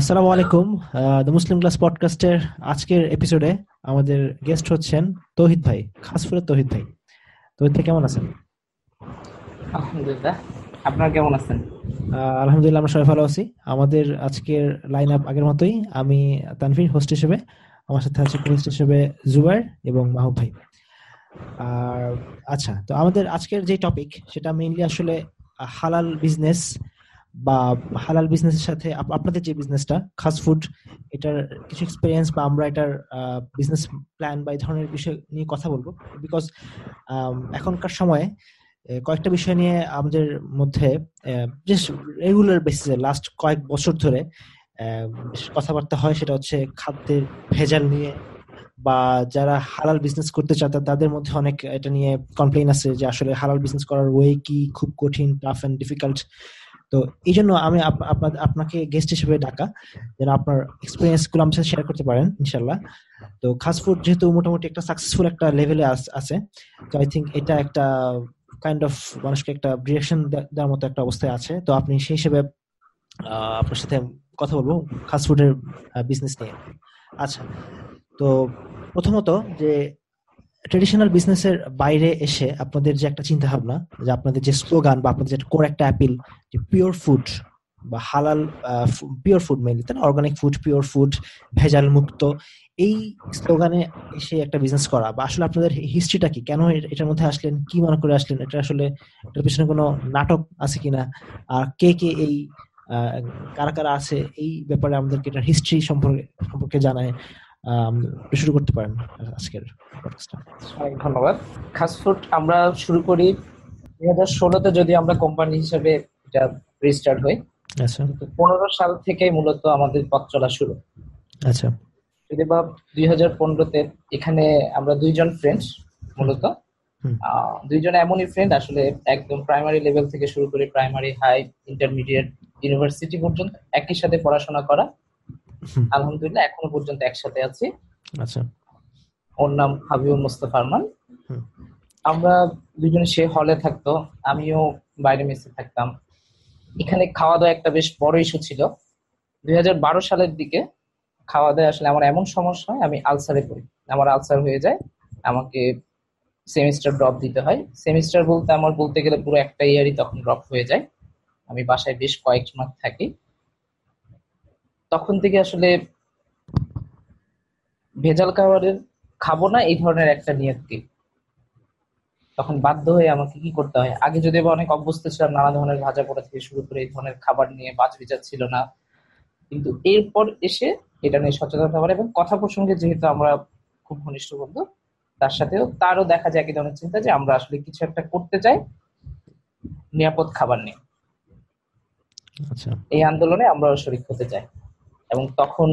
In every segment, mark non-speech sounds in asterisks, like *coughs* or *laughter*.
আসসালামু আলাইকুম the Muslim class পডকাস্টের আজকের এপিসোডে আমাদের গেস্ট হচ্ছেন তৌহিদ ভাই খাসপুরের তৌহিদ ভাই। তৌহিদ ভাই কেমন আছেন? আলহামদুলিল্লাহ। আপনারা কেমন আছেন? আলহামদুলিল্লাহ আমরা সবাই ভালো আছি। আমাদের আজকের লাইন আপ আগের মতোই আমি তানভীর হোস্ট হিসেবে। আমার সাথে আছে হোস্ট হিসেবে জুবাইর এবং মাহবুব ভাই। আর আচ্ছা তো আমাদের আজকের যে টপিক সেটা মেইনলি আসলে হালাল বিজনেস বা হালাল বিজনেসের সাথে আপনাদের যে বিজনেসটা খাস ফুড এটার কিছু এক্সপিরিয়েন্স বা আমরা এটার বিজনেস প্ল্যান বা এই ধরনের বিষয় নিয়ে কথা বলব। বিকজ এখনকার সময়ে কয়েকটা বিষয় নিয়ে আমাদের মধ্যে বেশ রেগুলার বেসিসে লাস্ট কয়েক বছর ধরে কথাবার্তা হয়, সেটা হচ্ছে খাদ্যের ভেজাল নিয়ে বা যারা হালাল বিজনেস করতে চায় তাদের মধ্যে অনেক এটা নিয়ে কমপ্লেন আছে যে আসলে হালাল বিজনেস করার ওয়ে কি, খুব কঠিন টাফ এন্ড ডিফিকাল্ট তো এই জন্য আমি আপনাকে গেস্ট হিসেবে ডাকা, যেন আপনার এক্সপিরিয়েন্সগুলো আমার সাথে শেয়ার করতে পারেন ইনশাল্লাহ তো খাস ফুড যেহেতু মোটামুটি একটা সাকসেসফুল একটা লেভেলে আছে, তো আই থিঙ্ক এটা একটা কাইন্ড অফ মানুষকে একটা ডিরেকশন দেওয়ার মতো একটা অবস্থায় আছে। তো আপনি সেই হিসেবে আপনার সাথে কথা বলব ফুডের বিজনেস নিয়ে। আচ্ছা তো প্রথমত যে ট্রেডিশনাল বিজনেসের বাইরে এসে আপনাদের যে একটা চিন্তা ভাবনা যে আপনাদের যে স্লোগান বা আপনাদের যে কোর একটা অ্যাপিল যে পিওর ফুড বা হালাল পিওর ফুড মেনলি তাই না? অর্গানিক ফুড পিওর ফুড ভেজাল মুক্ত, এই স্লোগানে এসে একটা বিজনেস করা। বা আসলে আপনাদের হিস্ট্রিটা কি? কেন এটার মধ্যে আসলেন? কি মনে করে আসলেন? এটা আসলে এটার পিছনে কোনো নাটক আছে কিনা? আর কে কে এই কারা কারা আছে? এই ব্যাপারে আমাদেরকে এটার হিস্ট্রি সম্পর্কে সম্পর্কে জানায়। শুরু করতে পারেন আজকের অনেক ধন্যবাদ। খাসফুড আমরা শুরু করি। দুই হাজার ষোলোতে যদি আমরা কোম্পানি হিসেবে এটা রেজিস্টার্ড হই আচ্ছা। পনেরো সাল থেকে মূলত আমাদের পথ চলা শুরু। আচ্ছা। যদি বা দুই হাজার পনেরোতে এখানে আমরা দুইজন ফ্রেন্ডস মূলত। দুইজন এমনই ফ্রেন্ড আসলে একদম প্রাইমারি লেভেল থেকে শুরু করে প্রাইমারি হাই ইন্টারমিডিয়েট ইউনিভার্সিটি পর্যন্ত একই সাথে পড়াশোনা করা। *laughs* আলহামদুলিল্লাহ এখনও পর্যন্ত একসাথে আছি। আচ্ছা। ওর নাম হাবিবুল মুস্তফা আরমান। আমরা দুজনে সে হলে থাকতো আমিও বাইরে মেসে থাকতাম। এখানে খাওয়া দাওয়া একটা বেশ বড় ইস্যু ছিল। দুই হাজার বারো সালের দিকে খাওয়া দাওয়া আসলে আমার এমন সমস্যা হয় আমি আলসারে পড়ি। আমার আলসার হয়ে যায় আমাকে সেমিস্টার ড্রপ দিতে হয়। সেমিস্টার বলতে আমার বলতে গেলে পুরো একটা ইয়ারই তখন ড্রপ হয়ে যায়। আমি বাসায় বেশ কয়েক মাস থাকি। তখন থেকে আসলে ভেজাল খাবারের খাব না এই ধরনের একটা নিয়তি তখন বাধ্য হয়ে আমাকে কি করতে হয়? আগে যদি অনেক অভ্যস্ত ছিলাম নানা ধরনের ভাজা পোড়া থেকে শুরু করে এই ধরনের খাবার নিয়ে বাজ বিচার ছিল না। কিন্তু এরপর এসে এটা নিয়ে সচেতন হওয়ার এবং কথা প্রসঙ্গে যেহেতু আমরা খুব ঘনিষ্ঠ বন্ধু তার সাথেও তারও দেখা যায় একই ধরনের চিন্তা যে আমরা আসলে কিছু একটা করতে চাই নিরাপদ খাবার নিয়ে। আচ্ছা। এই আন্দোলনে আমরা শরিক হতে চাই। এবং তখন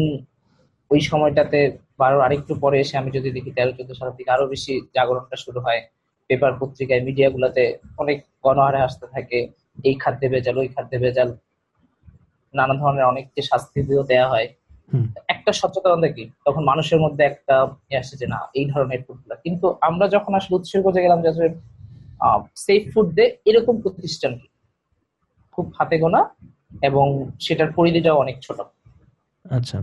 ওই সময়টাতে বারো আরেকটু পরে এসে আমি যদি দেখি তেরো চোদ্দ সালের দিকে আরও বেশি জাগরণটা শুরু হয়। পেপার পত্রিকায় মিডিয়া গুলাতে অনেক গণহারে আসতে থাকে। এই খাদ্যে ভেজাল ওই খাদ্যে ভেজাল। নানা ধরনের অনেক যে শাস্তি দিয়েও দেওয়া হয়। একটা সচেতনতা কি তখন মানুষের মধ্যে একটা আসে যে না এই ধরনের ফুডগুলো কিন্তু আমরা যখন আসলে উৎসর্গ গেলাম যে আসলে সেফ ফুড দে এরকম প্রতিষ্ঠান কি খুব হাতে গোনা এবং সেটার পরিধিটাও অনেক ছোট। আচ্ছা।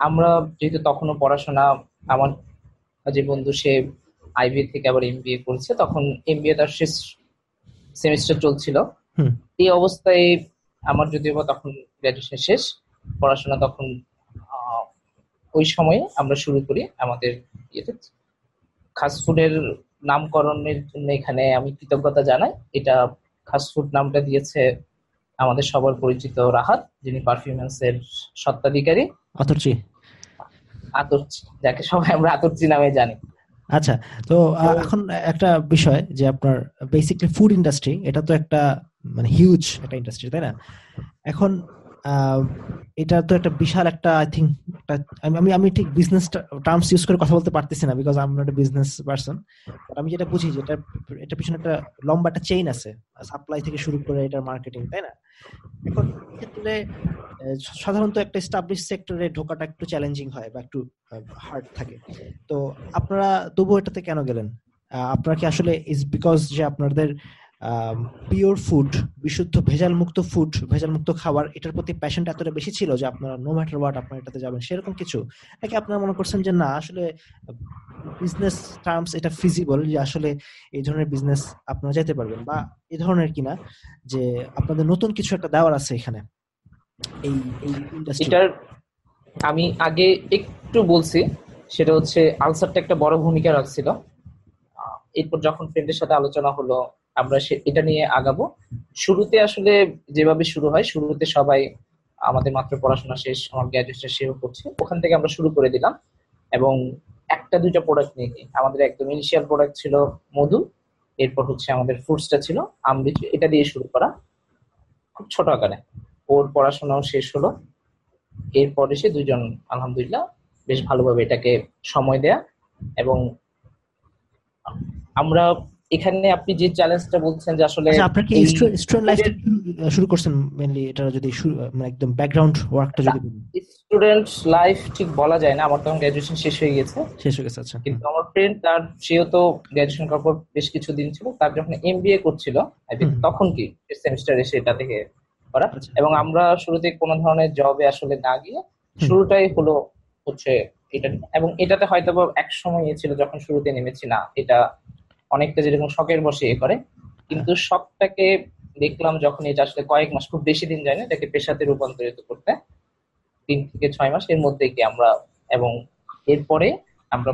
আমরা যেহেতু তখনও পড়াশোনা আমার যে বন্ধু সে আইবি থেকে আবার এমবিএ করছে তখন এমবিএ তার শেষ সেমিস্টার চলছিল। এই অবস্থায় আমার যদিও বা তখন গ্রাজুয়েশন শেষ পড়াশোনা তখন ওই সময়ে আমরা শুরু করি আমাদের ইয়েতে। খাস ফুডের নামকরণের জন্য এখানে আমি কৃতজ্ঞতা জানাই। এটা খাস ফুড নামটা দিয়েছে আমাদের সবার পরিচিত রাহাত যিনি পারফিউমেন্স এর সত্ত্বাধিকারী আতরচি। আতরচি যাকে সবাই আমরা আতরচি নামে জানি। আচ্ছা তো এখন একটা বিষয় যে আপনার বেসিকলি ফুড ইন্ডাস্ট্রি এটা তো একটা মানে হিউজ একটা ইন্ডাস্ট্রি তাই না? এখন এটা তো একটা বিশাল একটা আই থিঙ্ক আমি আমি ঠিক বিজনেস টার্মস ইউজ করে কথা বলতে পারতেছি না বিকজ আমি একটা বিজনেস পারসন আমি যেটা বুঝি যে এটা এটা পিছনে একটা লম্বা একটা চেইন আছে সাপ্লাই থেকে শুরু করে এটার মার্কেটিং তাই না? এখন ক্ষেত্রে সাধারণত একটা স্টাবলিশ সেক্টরে ঢোকাটা একটু চ্যালেঞ্জিং হয় বা একটু হার্ড থাকে। তো আপনারা, তবুও এটাতে কেন গেলেন? আপনারা কি আসলে ইজ বিকজ যে আপনাদের পিওর ফুড বিশুদ্ধ ভেজাল মুক্ত ফুড ভেজাল মুক্ত খাবার, এটার প্রতি প্যাশনটা এতটা বেশি ছিল যে আপনারা নো ম্যাটার ওয়াট আপনারা এটাতে যাবেন। সেরকম কিছু। নাকি আপনারা মনে করছেন যে না, আসলে বিজনেস টার্মস এটা ফিজিবল যে আসলে এই ধরনের বিজনেস আপনারা যেতে পারবেন? বা এই ধরনের কিনা যে আপনাদের নতুন কিছু একটা দেওয়ার আছে এখানে, এই এই এটার আমি আগে একটু বলছি, সেটা হচ্ছে আনসারটা একটা বড় ভূমিকা রাখছিল। এরপর যখন ফ্রেন্ডের সাথে আলোচনা হলো আমরা এটা নিয়ে আগাবো। শুরুতে আসলে যেভাবে শুরু হয়, শুরুতে সবাই আমাদের মাত্র পড়াশোনা শেষ, আমার গ্র্যাজুয়েশন শেষ করছে। ওখান থেকে আমরা শুরু করে দিলাম। এবং একটা, দুইটা প্রোডাক্ট নিয়ে আমাদের একদম ইনিশিয়াল প্রোডাক্ট ছিল মধু, এরপর হচ্ছে আমাদের ফ্রুটসটা ছিল আমলিচ এটা দিয়ে শুরু করা। খুব ছোট আকারে। ওর পড়াশোনাও শেষ হলো। এরপর এসে দুজন আলহামদুলিল্লাহ, বেশ ভালোভাবে এটাকে সময় দেয়া। এবং আমরা এখানে আপনি যে চ্যালেঞ্জটা বলছেন যে আসলে আচ্ছা, আপনার কি স্টুডেন্ট লাইফ শুরু করছেন মেইনলি এটা যদি মানে একদম ব্যাকগ্রাউন্ড ওয়ার্কটা যদি স্টুডেন্ট লাইফ ঠিক বলা যায় না। আমার তখন গ্র্যাজুয়েশন শেষ হয়ে গেছে। শেষ হয়ে গেছে আচ্ছা। কিন্তু আমার ফ্রেন্ড তার সেও তো গ্র্যাজুয়েশন করার পর বেশ কিছু দিন ছিল। তার যখন এমবিএ করছিল তখন কি সেমিস্টার এসে এটা থেকে করা। আচ্ছা। এবং আমরা শুরুতে কোনো ধরনের জবে আসলে না গিয়ে শুরুটাই হলো হচ্ছে এটা এবং এটাতে হয়তো এক সময় ছিল যখন শুরুতে নেমেছি না এটা অনেকটা যেরকম শখের বসে এ করে। কিন্তু শখটাকে দেখলাম যখন এটা আসলে কয়েক মাস খুব বেশি দিন যায় না এটাকে পেশাতে রূপান্তরিত করতে তিন থেকে ছয় মাস এর মধ্যে কি আমরা এবং এরপরে আমরা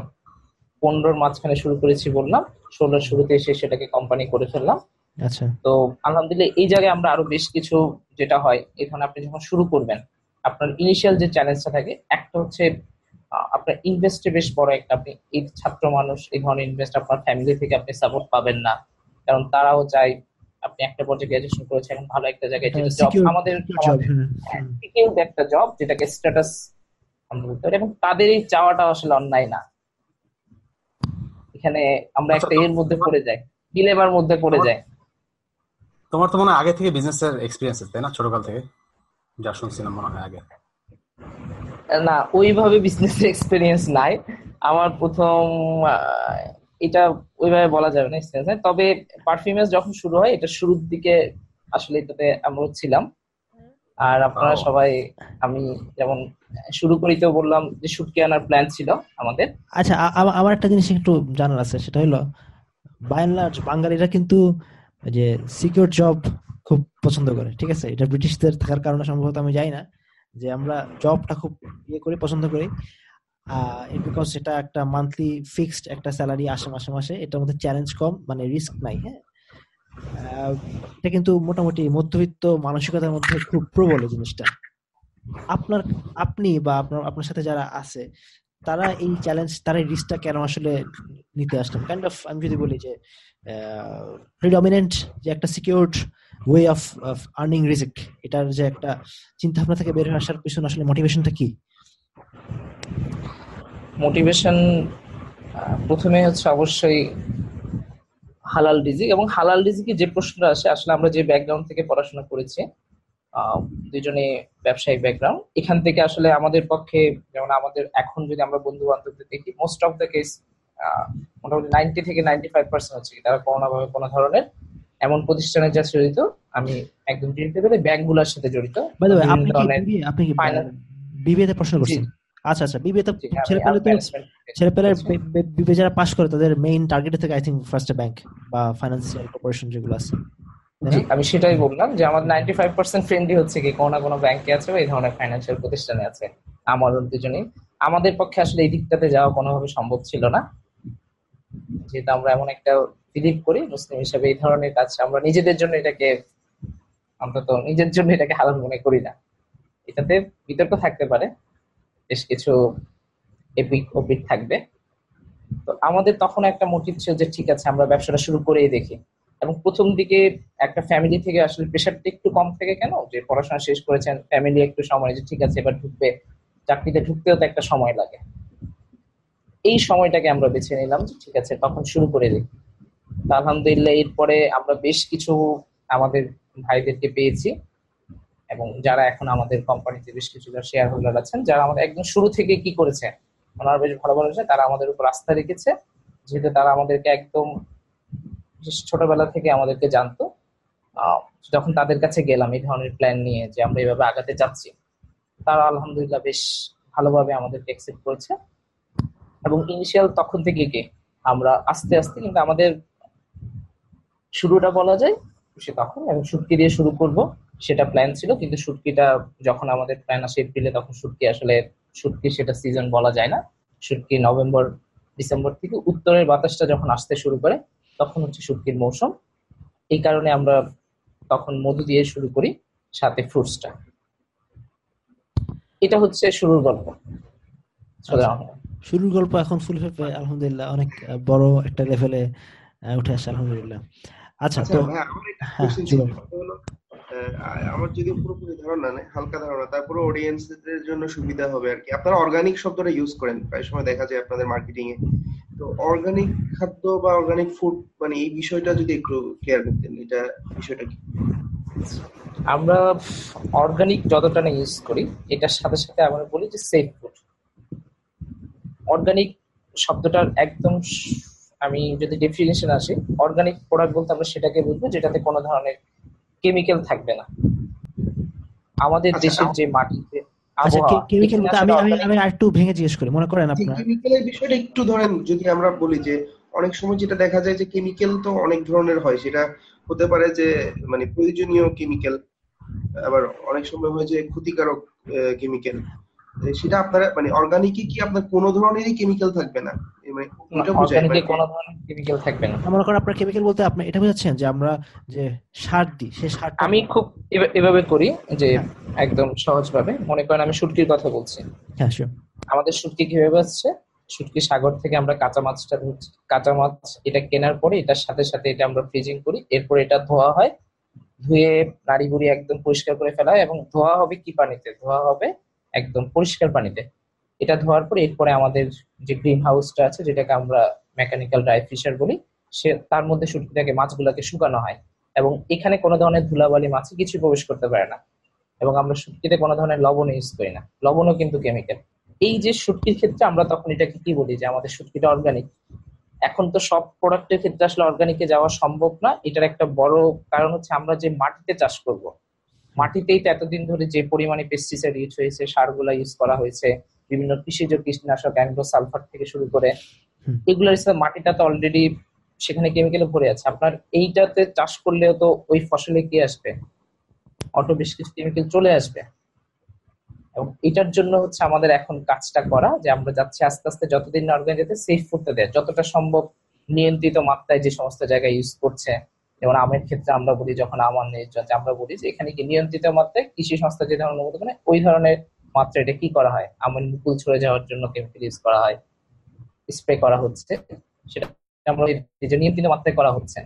পনেরোর মাঝখানে শুরু করেছি বললাম ষোলোর শুরুতে এসে সেটাকে কোম্পানি করে ফেললাম। আচ্ছা। তো আলহামদুলিল্লাহ এই জায়গায় আমরা আরও বেশ কিছু যেটা হয় এখানে আপনি যখন শুরু করবেন আপনার ইনিশিয়াল যে চ্যালেঞ্জটা থাকে একটা হচ্ছে আপনার ইনভেস্টে বেশ বড় একটা আপনি এই ছাত্র মানুষ এই ধরনের ইনভেস্ট আপনার ফ্যামিলি থেকে আপনি সাপোর্ট পাবেন না। কারণ তারাও চাই আপনি একটা পর্যায়ে গ্রাজুয়েশন করেছেন এখন ভালো একটা জায়গায় জব আমাদের একটা জব যেটাকে স্ট্যাটাস আমরা বলতে পারি এবং তাদের এই চাওয়াটা আসলে অন্যায় না। এখানে আমরা একটা এর মধ্যে পড়ে যাই ডিলেমার মধ্যে পড়ে যাই। তোমার তো মনে হয় আগে থেকে বিজনেসের এক্সপিরিয়েন্স তাই না? ছোটকাল থেকে যা শুনছিলাম মনে হয় আগে। না ওইভাবে বিজনেস এক্সপিরিয়েন্স নাই। আমার প্রথম এটা ওইভাবে বলা যাবে না এক্সপিরিয়েন্স নাই। তবে পারফিউমেন্স যখন শুরু হয় এটা শুরুর দিকে আসলে এটাতে আমরা ছিলাম। আর আপনারা সবাই আমি যেমন শুরু করিতেও বললাম যে শুটকি আনার প্ল্যান ছিল আমাদের। আচ্ছা আমার একটা জিনিস একটু জানার আছে সেটা হলো বাই বাঙালিরা কিন্তু যে সিকিউর জব খুব পছন্দ করে ঠিক আছে? এটা ব্রিটিশদের থাকার কারণে সম্ভবত আমি যাই না। যে আমরা জবটা খুব ইয়ে করি, পছন্দ করি। বিকজ এটা একটা মান্থলি ফিক্সড একটা স্যালারি আসে মাসে মাসে। এটার মধ্যে চ্যালেঞ্জ কম মানে রিস্ক নাই হ্যাঁ? এটা কিন্তু মোটামুটি মধ্যবিত্ত মানসিকতার মধ্যে খুব প্রবল জিনিসটা। আপনার, আপনি বা আপনার আপনার সাথে যারা আছে, তারা এই চ্যালেঞ্জ তারা এই রিস্কটা কেন আসলে নিতে আসলেন কাইন্ড অফ আমি যদি বলি যে প্রিডমিনেন্ট যে একটা সিকিউরড ওয়ে অফ আর্নিং রিজিক এটার যে একটা চিন্তা ভাবনা থেকে বের হয়ে আসার পিছনে আসলে মোটিভেশনটা কি? মোটিভেশন প্রথমে হচ্ছে অবশ্যই হালাল রিজিক এবং হালাল রিজিকে যে প্রশ্নটা আসে, আসলে আমরা যে ব্যাকগ্রাউন্ড থেকে পড়াশোনা করেছি দুজনে ব্যবসায়িক ব্যাকগ্রাউন্ড এখান থেকে আসলে আমাদের পক্ষে, যেমন আমাদের এখন যদি আমরা বন্ধু বান্ধবদের দেখি মোস্ট অফ দ্য কেস মোটামুটি নাইনটি থেকে নাইনটি ফাইভ পার্সেন্ট হচ্ছে তারা কোনো না কোনো ধরনের এমন প্রতিষ্ঠানে যা জড়িত আমি একদম বলে ব্যাংকগুলোর সাথে জড়িত। আপনি কি বিবিএতে প্রশ্ন করছেন? আচ্ছা আচ্ছা বিবিএতে ছেলেপেলে তো ছেলেপেলে বিবিএ যারা পাস করে তাদের মেইন টার্গেট থেকে আই থিঙ্ক ফার্স্ট ব্যাংক বা ফাইন্যান্সিয়াল কর্পোরেশন যেগুলো আছে। আমি সেটাই বললাম যে আমার নাইনটি ফাইভ পার্সেন্ট ফ্রেন্ডই হচ্ছে কি কোনো না কোনো ব্যাংকে আছে বা এই ধরনের ফাইন্যান্সিয়াল প্রতিষ্ঠানে আছে। আমাদের দুজনেই আমাদের পক্ষে আসলে এই দিকটাতে যাওয়া কোনোভাবে সম্ভব ছিল না। যেহেতু আমরা এমন একটা বিলিভ করি, মুসলিম হিসাবে এই ধরনের কাজ আমরা নিজেদের জন্য এটাকে অন্তত নিজের জন্য এটাকে হালাল মনে করি না। এটাতে বিতর্ক থাকতে পারে, বেশ কিছু এপিক ওপিক থাকবে। তো আমাদের তখন একটা মোটিভ ছিল যে ঠিক আছে, আমরা ব্যবসাটা শুরু করেই দেখি। এবং প্রথম দিকে একটা ফ্যামিলি থেকে আসলে প্রেশারটা একটু কম থেকে কেন? যে পড়াশোনা শেষ করেছেন ফ্যামিলি একটু সময় যে ঠিক আছে, এবার ঢুকবে। চাকরিতে ঢুকতেও তো একটা সময় লাগে। এই সময়টাকে আমরা বেছে নিলাম, ঠিক আছে, তখন শুরু করে দিই। আলহামদুলিল্লাহ, এরপরে আমরা বেশ কিছু আমাদের ভাইদেরকে পেয়েছি এবং যারা এখন আমাদের কোম্পানিতে বেশ কিছু শেয়ার হোল্ডার আছেন, যারা আমাদের একদম শুরু থেকে কি করেছে, ওনারা বেশ ভালো বলেছে তারা আমাদের উপর আস্থা রেখেছে, যেহেতু তারা আমাদেরকে একদম ছোটবেলা থেকে আমাদেরকে জানতো। যখন তাদের কাছে গেলাম এই ধরনের প্ল্যান নিয়ে যে আমরা এভাবে আগাতে যাচ্ছি, তারা আলহামদুলিল্লাহ বেশ ভালোভাবে আমাদেরকে অ্যাকসেপ্ট করেছে। এবং ইনিশিয়াল তখন থেকে কি আমরা আস্তে আস্তে কিন্তু আমাদের শুরুটা বলা যায় সে তখন এবং শুটকি দিয়ে শুরু করব। সেটা প্ল্যান ছিল কিন্তু শুটকিটা যখন আমাদের প্ল্যান আসে এপ্রিলে তখন শুটকি আসলে শুটকি সেটা সিজন বলা যায় না। শুটকি নভেম্বর ডিসেম্বর থেকে উত্তরের বাতাসটা যখন আসতে শুরু করে তখন হচ্ছে শুটকির মৌসুম। এই কারণে আমরা তখন মধু দিয়ে শুরু করি সাথে ফ্রুটসটা এটা হচ্ছে শুরুর গল্প। সোজা কথা। শুরুর গল্প এখন ফুল ফেপে আলহামদুলিল্লাহ অনেক বড় একটা লেভেলে উঠে আসছে আলহামদুলিল্লাহ। আচ্ছা আচ্ছা তো আমার হ্যাঁ, আমার যদি পুরোপুরি ধারণা নেই হালকা ধারণা তারপরে অডিয়েন্সদের জন্য সুবিধা হবে আর কি। আপনারা অর্গানিক শব্দটা ইউজ করেন প্রায় সময় দেখা যায় আপনাদের মার্কেটিং এ তো অর্গানিক খাদ্য বা অর্গানিক ফুড মানে এই বিষয়টা যদি একটু ক্লিয়ার করতেন এটা বিষয়টা কি? আমরা অর্গানিক যতটা না ইউজ করি এটার সাথে সাথে আমরা বলি যে সেফ ফুড অর্গানিক শব্দটার একদম আমি যদি ডেফিনেশন আসি অর্গানিক প্রোডাক্ট বলতে আমরা সেটাকে বুঝব যেটাতে কোনো ধরনের কেমিক্যাল থাকবে না। আমাদের আচ্ছা, দেশের যে মাটিতে আচ্ছা কেমিক্যাল আমি আমি organic- আমি ভেঙে জিজ্ঞেস করি মনে করেন আপনার? কেমিক্যালের বিষয়টা একটু ধরেন যদি আমরা বলি যে অনেক সময় যেটা দেখা যায় যে কেমিক্যাল তো অনেক ধরনের হয় সেটা হতে পারে যে মানে প্রয়োজনীয় কেমিক্যাল আবার অনেক সময় হয় যে ক্ষতিকারক কেমিক্যাল সেটা আপনারা মানে অর্গানিকে কি আপনার কোনো ধরনেরই কেমিক্যাল থাকবে না? মানে ওটা বোঝায় মানে কোনো ধরনের কেমিক্যাল থাকবে না। মনে করেন আপনার কেমিক্যাল বলতে আপনি এটা বোঝাচ্ছেন যে আমরা যে সার দিই সেই সারটা আমি খুব এভাবে করি যে একদম সহজভাবে। মনে করেন আমি শুটকির কথা বলছি। হ্যাঁ আমাদের শুটকি কীভাবে আসছে শুটকি সাগর থেকে আমরা কাঁচা মাছটা ধরছি কাঁচা মাছ এটা কেনার পরে এটার সাথে সাথে এটা আমরা ফ্রিজিং করি। এরপর এটা ধোয়া হয় ধুয়ে নাড়ি বুড়ি একদম পরিষ্কার করে ফেলা হয় এবং ধোয়া হবে কি পানিতে? ধোয়া হবে একদম পরিষ্কার পানিতে। এটা ধোয়ার পরে এরপরে আমাদের যে গ্রিন হাউসটা আছে, যেটাকে আমরা মেকানিক্যাল ড্রাই ফিশার বলি, সে তার মধ্যে শুটকিটাকে মাছগুলোকে শুকানো হয়। এবং এখানে কোনো ধরনের ধুলাবালি মাছে কিছু প্রবেশ করতে পারে না। এবং আমরা শুটকিতে কোনো ধরনের লবণ ইউজ করি না। লবণও কিন্তু কেমিক্যাল এই যে শুটকির ক্ষেত্রে আমরা তখন এটাকে কি বলি যে আমাদের শুটকিটা অর্গানিক এখন তো সব প্রোডাক্টের ক্ষেত্রে আসলে অর্গানিকে যাওয়া সম্ভব না। এটার একটা বড় কারণ হচ্ছে আমরা যে মাটিতে চাষ করব মাটিতেই তো এতদিন ধরে যে পরিমাণে পেস্টিসাইড ইউজ হয়েছে সারগুলা ইউজ করা হয়েছে বিভিন্ন কৃষিজ কীটনাশক অ্যান্ড্রো সালফার থেকে শুরু করে। এগুলোর মাটিটা তো অলরেডি সেখানে কেমিক্যালে ভরে আছে। আপনার এইটাতে চাষ করলেও তো ওই ফসলে কি আসবে? অটো বেশ কিছু কেমিক্যাল চলে আসবে। এবং এটার জন্য হচ্ছে আমাদের এখন কাজটা করা যে আমরা যাচ্ছি আস্তে আস্তে যতদিন না অর্গানিক যেতে সেফ করতে দেয়। যতটা সম্ভব নিয়ন্ত্রিত মাত্রায় যে সমস্ত জায়গায় ইউজ করছে যেমন আমের ক্ষেত্রে আমরা বলি যখন আমার নির্যাতন আমরা বলি যে এখানে কি নিয়ন্ত্রিত মাত্রায় কৃষি সংস্থা যে ধরনের অনুমোদন করে ওই ধরনের মাত্রা এটা কি করা হয়? আমের মুকুল ছড়ে যাওয়ার জন্য কেমিক্যাল ইউজ করা হয়। স্প্রে করা হচ্ছে। সেটা আমরা নিয়ন্ত্রিত মাত্রায় করা হচ্ছে।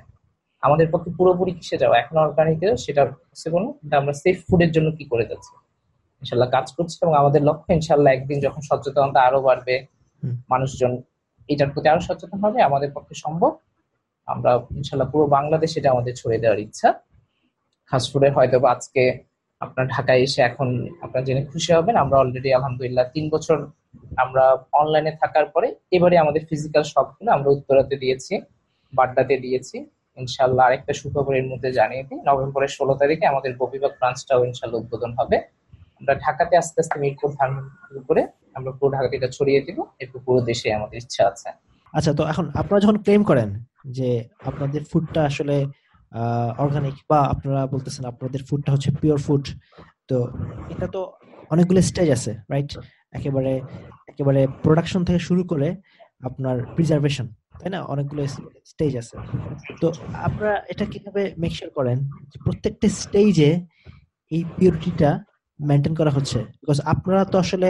আমাদের পক্ষে পুরোপুরি কিসে যাওয়া এখন অর্গানিকের সেটা পসিবল না কিন্তু আমরা সেফ ফুডের জন্য কি করে যাচ্ছি? ইনশাল্লাহ কাজ করছি এবং আমাদের লক্ষ্য ইনশাল্লাহ একদিন যখন সচেতনতা আরও বাড়বে মানুষজন এটার প্রতি আরও সচেতন হবে আমাদের পক্ষে সম্ভব। আমরা ইনশাল্লাহ পুরো বাংলাদেশে এটা আমাদের ছড়িয়ে দেওয়ার ইচ্ছা। ফাস্টফুডে হয়তো বা আজকে আপনার ঢাকায় এসে এখন আপনার জেনে খুশি হবেন, আমরা অলরেডি আলহামদুলিল্লাহ তিন বছর আমরা অনলাইনে থাকার পরে এবারে আমাদের ফিজিক্যাল শপগুলো আমরা উত্তরাতে দিয়েছি, বাড্ডাতে দিয়েছি। ইনশাল্লাহ আরেকটা সুখবর এর মধ্যে জানিয়ে দিই, নভেম্বরের ষোলো তারিখে আমাদের ববিবাগ ব্রাঞ্চটাও ইনশাল্লাহ উদ্বোধন হবে। আমরা ঢাকাতে আস্তে আস্তে মিরপুর ধান শুরু করে আমরা পুরো ঢাকাতে এটা ছড়িয়ে দিব, এরপর পুরো দেশে আমাদের ইচ্ছা আছে। আচ্ছা তো এখন আপনারা যখন ক্লেম করেন যে আপনাদের ফুডটা আসলে অর্গানিক বা আপনারা বলতেছেন আপনাদের ফুডটা হচ্ছে পিওর ফুড তো এটা তো অনেকগুলো স্টেজ আছে রাইট একেবারে একেবারে প্রোডাকশন থেকে শুরু করে আপনার প্রিজার্ভেশন তাই না? অনেকগুলো স্টেজ আছে। তো আপনারা এটা কীভাবে মেকশিওর করেন যে প্রত্যেকটা স্টেজে এই পিওরিটিটা মেনটেন করা হচ্ছে? বিকজ আপনারা তো আসলে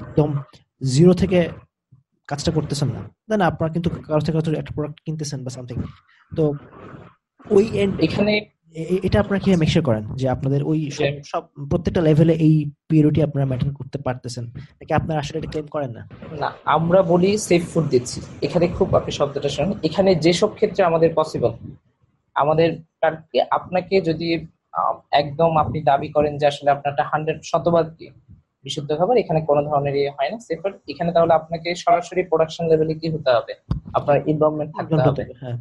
একদম জিরো থেকে কাজটা করতেছেন না তাই না আপনারা কিন্তু কারও থেকে একটা প্রোডাক্ট কিনতেছেন বা সামথিং তো ওই এন্ড এখানে এটা আপনারা কীভাবে মেকশিওর করেন যে আপনাদের ওই সব প্রত্যেকটা লেভেলে এই পিওরিটি আপনারা মেনটেন করতে পারতেছেন? নাকি আপনারা আসলে এটা ক্লেম করেন না? না আমরা বলি সেফ ফুড দিচ্ছি। এখানে খুব আপনি শব্দটা শুনুন। এখানে যেসব ক্ষেত্রে আমাদের পসিবল আমাদের আপনাকে যদি একদম আপনি দাবি করেন যে আসলে আপনারটা হান্ড্রেড শতভাগ কি বিশুদ্ধ খাবার এখানে কোনো ধরনের ইয়ে হয় না। সেফার এখানে তাহলে আপনাকে সরাসরি প্রোডাকশন লেভেলে কি হতে হবে। আপনার ইনভলভমেন্ট থাকতে হবে। হ্যাঁ।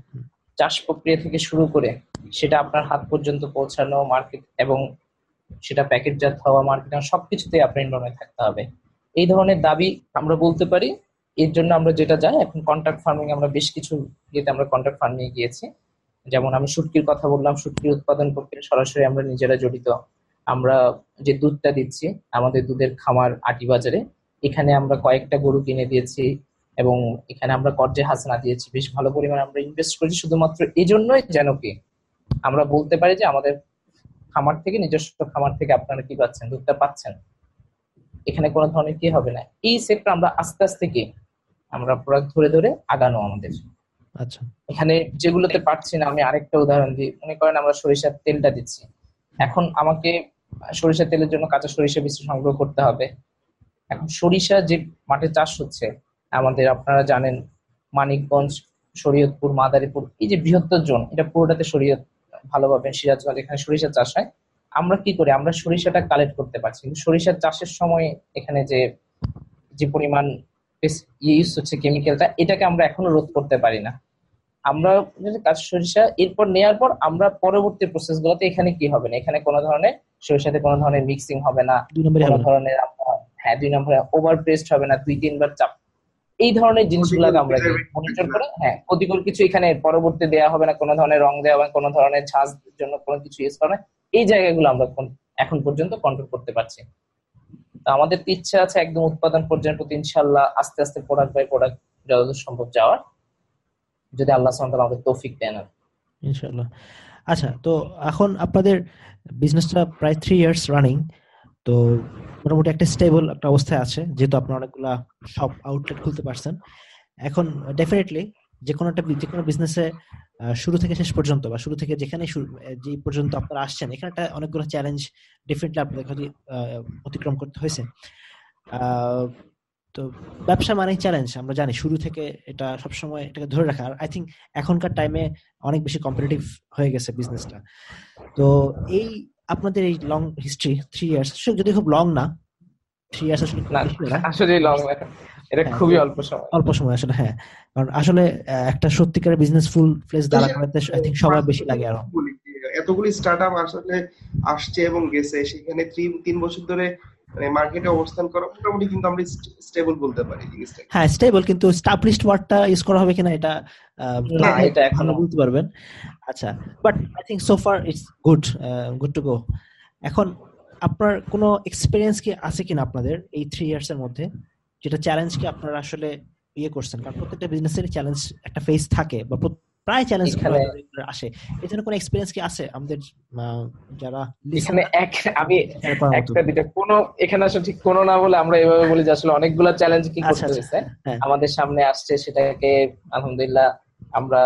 চাষ প্রক্রিয়া থেকে শুরু করে সেটা আপনার হাত পর্যন্ত পৌঁছানো মার্কেট এবং সেটা প্যাকেটজাত হওয়া মার্কেটিং সবকিছুতেই আপনার ইনভলভমেন্ট থাকতে হবে। এই ধরনের দাবি আমরা বলতে পারি। এর জন্য আমরা যেটা যাই এখন কন্ট্রাক্ট ফার্মিং আমরা বেশ কিছু ইয়েতে আমরা কন্ট্রাক্ট ফার্মিং গিয়েছি। যেমন আমি শুটকির কথা বললাম শুটকির উৎপাদন প্রক্রিয়া সরাসরি আমরা নিজেরা জড়িত। আমরা যে দুধটা দিচ্ছি আমাদের দুধের খামার আটি বাজারে এখানে আমরা কয়েকটা গরু কিনে দিয়েছি এবং এখানে আমরা কর্জে হাসানা দিয়েছি। বেশ ভালো পরিমাণে আমরা ইনভেস্ট করেছি। শুধুমাত্র এই জন্যই যেন কি আমরা বলতে পারি যে আমাদের খামার থেকে নিজস্ব খামার থেকে আপনারা কি পাচ্ছেন? দুধটা পাচ্ছেন? এখানে কোনো ধরনের কি হবে না। এই সেক্টর আমরা আস্তে আস্তে কি আমরা প্রোডাক্ট ধরে ধরে আগানো আমাদের। আচ্ছা। এখানে যেগুলোতে পারছি না আমি আরেকটা উদাহরণ দিই। মনে করেন আমরা সরিষার তেলটা দিচ্ছি। এখন আমাকে সরিষার তেলের জন্য কাঁচা সরিষা বীজ সংগ্রহ করতে হবে। এখন সরিষা যে মাঠে চাষ হচ্ছে, আমাদের আপনারা জানেন, মানিকগঞ্জ, শরীয়তপুর, মাদারীপুর, এই যে বৃহত্তর জোন, এটা পুরোটাতে শরীয়ত ভালোভাবে সিরাজগঞ্জ, এখানে সরিষা চাষ হয়। আমরা কি করি? আমরা সরিষাটা কালেক্ট করতে পারছি। কিন্তু সরিষার চাষের সময় এখানে যে যে পরিমাণ ইউজ হচ্ছে কেমিক্যালটা এটাকে আমরা এখনও রোধ করতে পারি না। আমরা কাঁচা সরিষা এরপর নেওয়ার পর আমরা পরবর্তী প্রসেস গুলোতে এখানে কি হবে না? এখানে কোনো ধরনের সরিষাতে কোনো ধরনের মিক্সিং হবে না। দুই নম্বরে কোনো ধরনের হ্যাঁ দুই নম্বরে ওভার প্রেসড হবে না দুই তিনবার চাপ। এই ধরনের জিনিসগুলোকে আমরা মনিটর করে হ্যাঁ ক্ষতিকর কিছু এখানে পরবর্তী দেওয়া হবে না কোনো ধরনের রং দেওয়া হবে না, কোনো ধরনের ছাঁচ জন্য কোনো কিছু ইউজ করবে এই জায়গাগুলো আমরা এখন পর্যন্ত কন্ট্রোল করতে পারছি। তো আমাদের তো ইচ্ছা আছে একদম উৎপাদন পর্যন্ত ইনশাল্লাহ আস্তে আস্তে প্রোডাক্ট বাই প্রোডাক্ট যতদূর সম্ভব যাওয়ার। যদি আল্লাহ সালাম আমাদের তৌফিক দেন আর ইনশাল্লাহ আচ্ছা তো এখন আপনাদের বিজনেসটা প্রায় থ্রি ইয়ার্স রানিং তো মোটামুটি একটা স্টেবল একটা অবস্থায় আছে, যেহেতু আপনারা অনেকগুলা সব আউটলেট খুলতে পারছেন। এখন ডেফিনেটলি যে কোনো একটা যে কোনো বিজনেসে শুরু থেকে শেষ পর্যন্ত বা শুরু থেকে যেখানে যে পর্যন্ত আপনারা আসছেন, এখানে একটা অনেকগুলো চ্যালেঞ্জ ডেফিনেটলি আপনাদের অতিক্রম করতে হয়েছে। তো ব্যবসা মানে চ্যালেঞ্জ আমরা জানি শুরু থেকে এটা সবসময় এটাকে ধরে রাখা। আর আই থিঙ্ক এখনকার টাইমে অনেক বেশি কম্পিটিটিভ হয়ে গেছে বিজনেসটা তো এই আপনাদের এই লং হিস্ট্রি থ্রি ইয়ার্স যদি খুব লং না থ্রি ইয়ার্স আসলে লং এটা হ্যাঁ, খুবই অল্প সময়। অল্প সময় আসলে হ্যাঁ। কারণ আসলে একটা সত্যিকারের বিজনেস ফুল ফ্লেজ দাঁড়া করাতে আই থিঙ্ক সময় বেশি লাগে আরও। এতগুলি স্টার্ট আপ আসলে আসছে এবং গেছে। সেখানে তিন বছর ধরে মানে মার্কেটে অবস্থান করা মোটামুটি কিন্তু আমরা স্টেবল বলতে পারি জিনিসটাকে। হ্যাঁ স্টেবল কিন্তু স্টাবলিশড ওয়ার্ডটা ইউজ করা হবে কিনা এটা না, এটা এখনো- বলতে পারবেন। আচ্ছা but I think so far it's good good to go এখন আপনার কোনো এক্সপিরিয়েন্স কি আছে কিনা আপনাদের এই থ্রি ইয়ার্স এর মধ্যে? যেটা চ্যালেঞ্জ কি আপনারা আসলে ইয়ে করছেন? কারণ প্রত্যেকটা বিজনেসের চ্যালেঞ্জ একটা ফেস থাকে বা প্রায় চ্যালেঞ্জ আসে এই জন্য কোনো এক্সপিরিয়েন্স কি আছে আমাদের যারা এখানে এক আমি? একটা দুইটা কোনো এখানে আসলে ঠিক কোনো না বলে আমরা এভাবে বলি যে আসলে অনেকগুলো চ্যালেঞ্জ কি আচ্ছা, করতে আচ্ছা। হয়েছে হ্যাঁ। আমাদের সামনে আসছে সেটাকে আলহামদুলিল্লাহ আমরা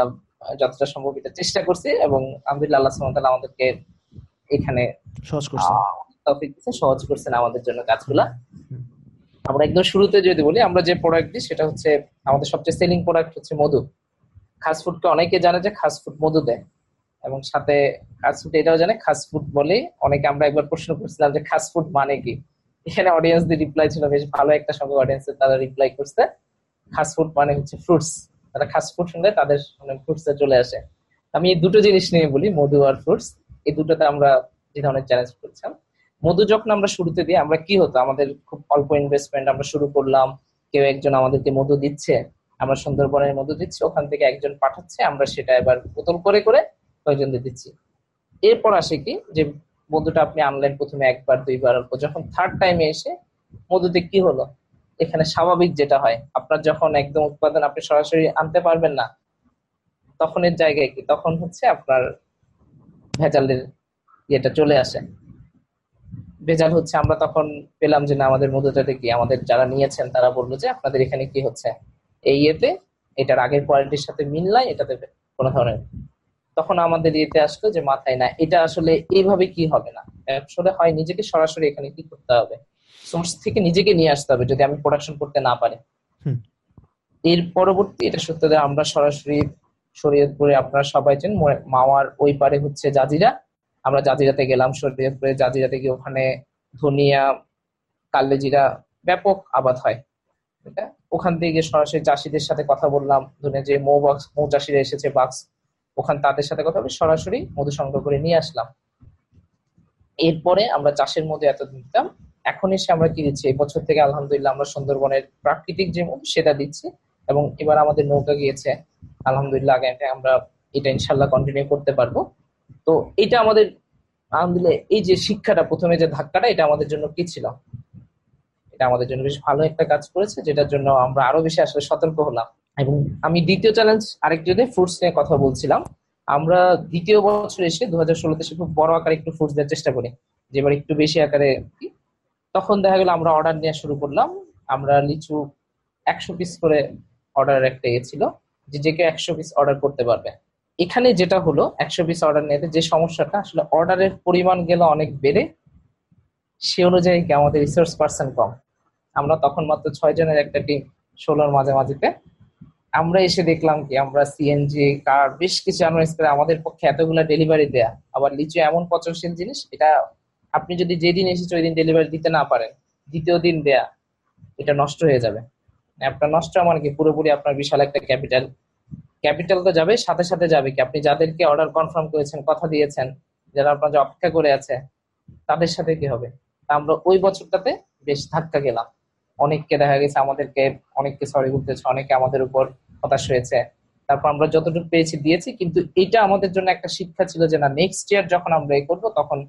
যতটা সম্ভব এটা চেষ্টা করছি এবং আলহামদুলিল্লাহ আল্লাহ সুবহানাহু আমাদেরকে এখানে সহজ করছেন আহ, তৌফিক দিচ্ছে সহজ করছেন আমাদের জন্য কাজগুলা আমরা একদম শুরুতে যদি বলি আমরা যে প্রোডাক্ট দিই সেটা হচ্ছে আমাদের সবচেয়ে সেলিং প্রোডাক্ট হচ্ছে মধু খাস ফুডকে অনেকে জানে যে খাস ফুড মধু দেয়। এবং সাথে খাস ফুড এটাও জানে খাস ফুড বলে অনেকে আমরা একবার প্রশ্ন করছিলাম যে খাস ফুড মানে কি? এখানে অডিয়েন্সদের রিপ্লাই ছিল, বেশ ভালো একটা সংখ্যক অডিয়েন্স তারা রিপ্লাই করছে। খাস ফুড মানে হচ্ছে ফ্রুটস তারা খাস ফুড শুনলে তাদের মানে ফ্রুটস চলে আসে। আমি এই দুটো জিনিস নিয়ে বলি, মধু আর ফ্রুটস এই দুটোতে আমরা যে ধরনের চ্যালেঞ্জ করছিলাম। মধু যখন আমরা শুরুতে দিই, আমরা কি হতো? আমাদের খুব অল্প ইনভেস্টমেন্ট আমরা শুরু করলাম, কেউ একজন আমাদেরকে মধু দিচ্ছে আমরা সুন্দরবনের মধু দিচ্ছি, ওখান থেকে একজন পাঠাচ্ছে, আমরা সেটা এবার বোতল করে করে কয়েকজনদের দিচ্ছি। এরপর আসে কি যে মধুটা আপনি আনলেন প্রথমে একবার, দুইবার, অল্প। যখন থার্ড টাইমে এসে মধুতে কি হলো? এখানে স্বাভাবিক যেটা হয়, আপনার যখন একদম উৎপাদন আপনি সরাসরি আনতে পারবেন না তখন এর জায়গায় কি? তখন হচ্ছে আপনার ভেজালের ইয়েটা চলে আসে। ভেজাল হচ্ছে, আমরা তখন পেলাম যে না, আমাদের মধুটাতে কি, আমাদের যারা নিয়েছেন তারা বলল যে আপনাদের এখানে কি হচ্ছে? এই ইয়েতে এটার আগের কোয়ালিটির সাথে মিল নাই এটাতে কোনো ধরনের তখন আমাদের ইয়েতে আসলো যে মাথায় না এটা আসলে এইভাবে কি হবে না আসলে হয় নিজেকে সরাসরি এখানে কি করতে হবে সোর্স থেকে নিজেকে নিয়ে আসতে হবে যদি আমি প্রোডাকশন করতে না পারি। এর পরবর্তী এটা সত্যি যে আমরা সরাসরি শরীয়তপুরে আপনারা সবাই চেন মাওয়ার ওই পারে হচ্ছে জাজিরা আমরা জাজিরাতে গেলাম শরীয়তপুরে জাজিরাতে গিয়ে ওখানে ধনিয়া কালেজিরা ব্যাপক আবাদ হয়? ওখান থেকে গিয়ে সরাসরি চাষিদের সাথে কথা বললাম। ধরে যে মৌ বাক্স, মৌ চাষিরা এসেছে বাক্স, ওখান তাদের সাথে কথা বলে সরাসরি মধু সংগ্রহ করে নিয়ে আসলাম। এরপরে আমরা চাষের মধ্যে এত দিতাম। এখন এসে আমরা কি দিচ্ছি? এই বছর থেকে আলহামদুলিল্লাহ আমরা সুন্দরবনের প্রাকৃতিক যে মধু, সেটা দিচ্ছি এবং এবার আমাদের নৌকা গিয়েছে। আলহামদুলিল্লাহ আগে আমরা এটা ইনশাল্লাহ কন্টিনিউ করতে পারব। তো এটা আমাদের আলহামদুলিল্লাহ এই যে শিক্ষাটা, প্রথমে যে ধাক্কাটা, এটা আমাদের জন্য কি ছিল? এটা আমাদের জন্য বেশ ভালো একটা কাজ করেছে, যেটার জন্য আমরা আরও বেশি আসলে সতর্ক হলাম। এবং আমি দ্বিতীয় চ্যালেঞ্জ আরেকটি ফ্রুটস নিয়ে কথা বলছিলাম। আমরা দ্বিতীয় বছর এসে দু হাজার ষোলোতে এসে খুব বড় আকারে একটু ফ্রুটস দেওয়ার চেষ্টা করি। যেবার একটু বেশি আকারে তখন দেখা গেল আমরা অর্ডার নেওয়া শুরু করলাম। আমরা লিচু একশো পিস করে অর্ডার একটা ইয়ে ছিল, যে যে কেউ একশো পিস অর্ডার করতে পারবে। এখানে যেটা হলো, একশো পিস অর্ডার নিতে যে সমস্যাটা, আসলে অর্ডারের পরিমাণ গেল অনেক বেড়ে, সে অনুযায়ী আমাদের রিসোর্স পার্সন কম। আমরা তখন মাত্র ছয় জনের একটা টিম ষোলোর মাঝে মাঝেতে আমরা এসে দেখলাম কি, আমরা সিএনজি কার, বেশ কিছু অ্যানালাইজ করে আমাদের পক্ষে এতগুলা ডেলিভারি দেয়া। আবার লিচু এমন পচনশীল জিনিস, এটা আপনি যদি যেদিন এসেছে ওই দিন ডেলিভারি দিতে না পারেন, দ্বিতীয় দিন দেয়া, এটা নষ্ট হয়ে যাবে। আপনার নষ্ট মানে কি, পুরোপুরি আপনার বিশাল একটা ক্যাপিটাল ক্যাপিটাল তো যাবে, সাথে সাথে যাবে কি, আপনি যাদেরকে অর্ডার কনফার্ম করেছেন, কথা দিয়েছেন, যারা আপনার অপেক্ষা করে আছে, তাদের সাথে কি হবে? আমরা ওই বছরটাতে বেশ ধাক্কা গেলাম। অনেককে দেখা গেছে আমাদেরকে, অনেককে সরি বলতেছে, অনেকে আমাদের উপর হতাশ হয়েছে। তারপর আমরা যতটুকু পেয়েছি দিয়েছি, কিন্তু এটা আমাদের জন্য একটা শিক্ষা ছিল যে না নেক্সট ইয়ার যখন আমরা এ করব, তখন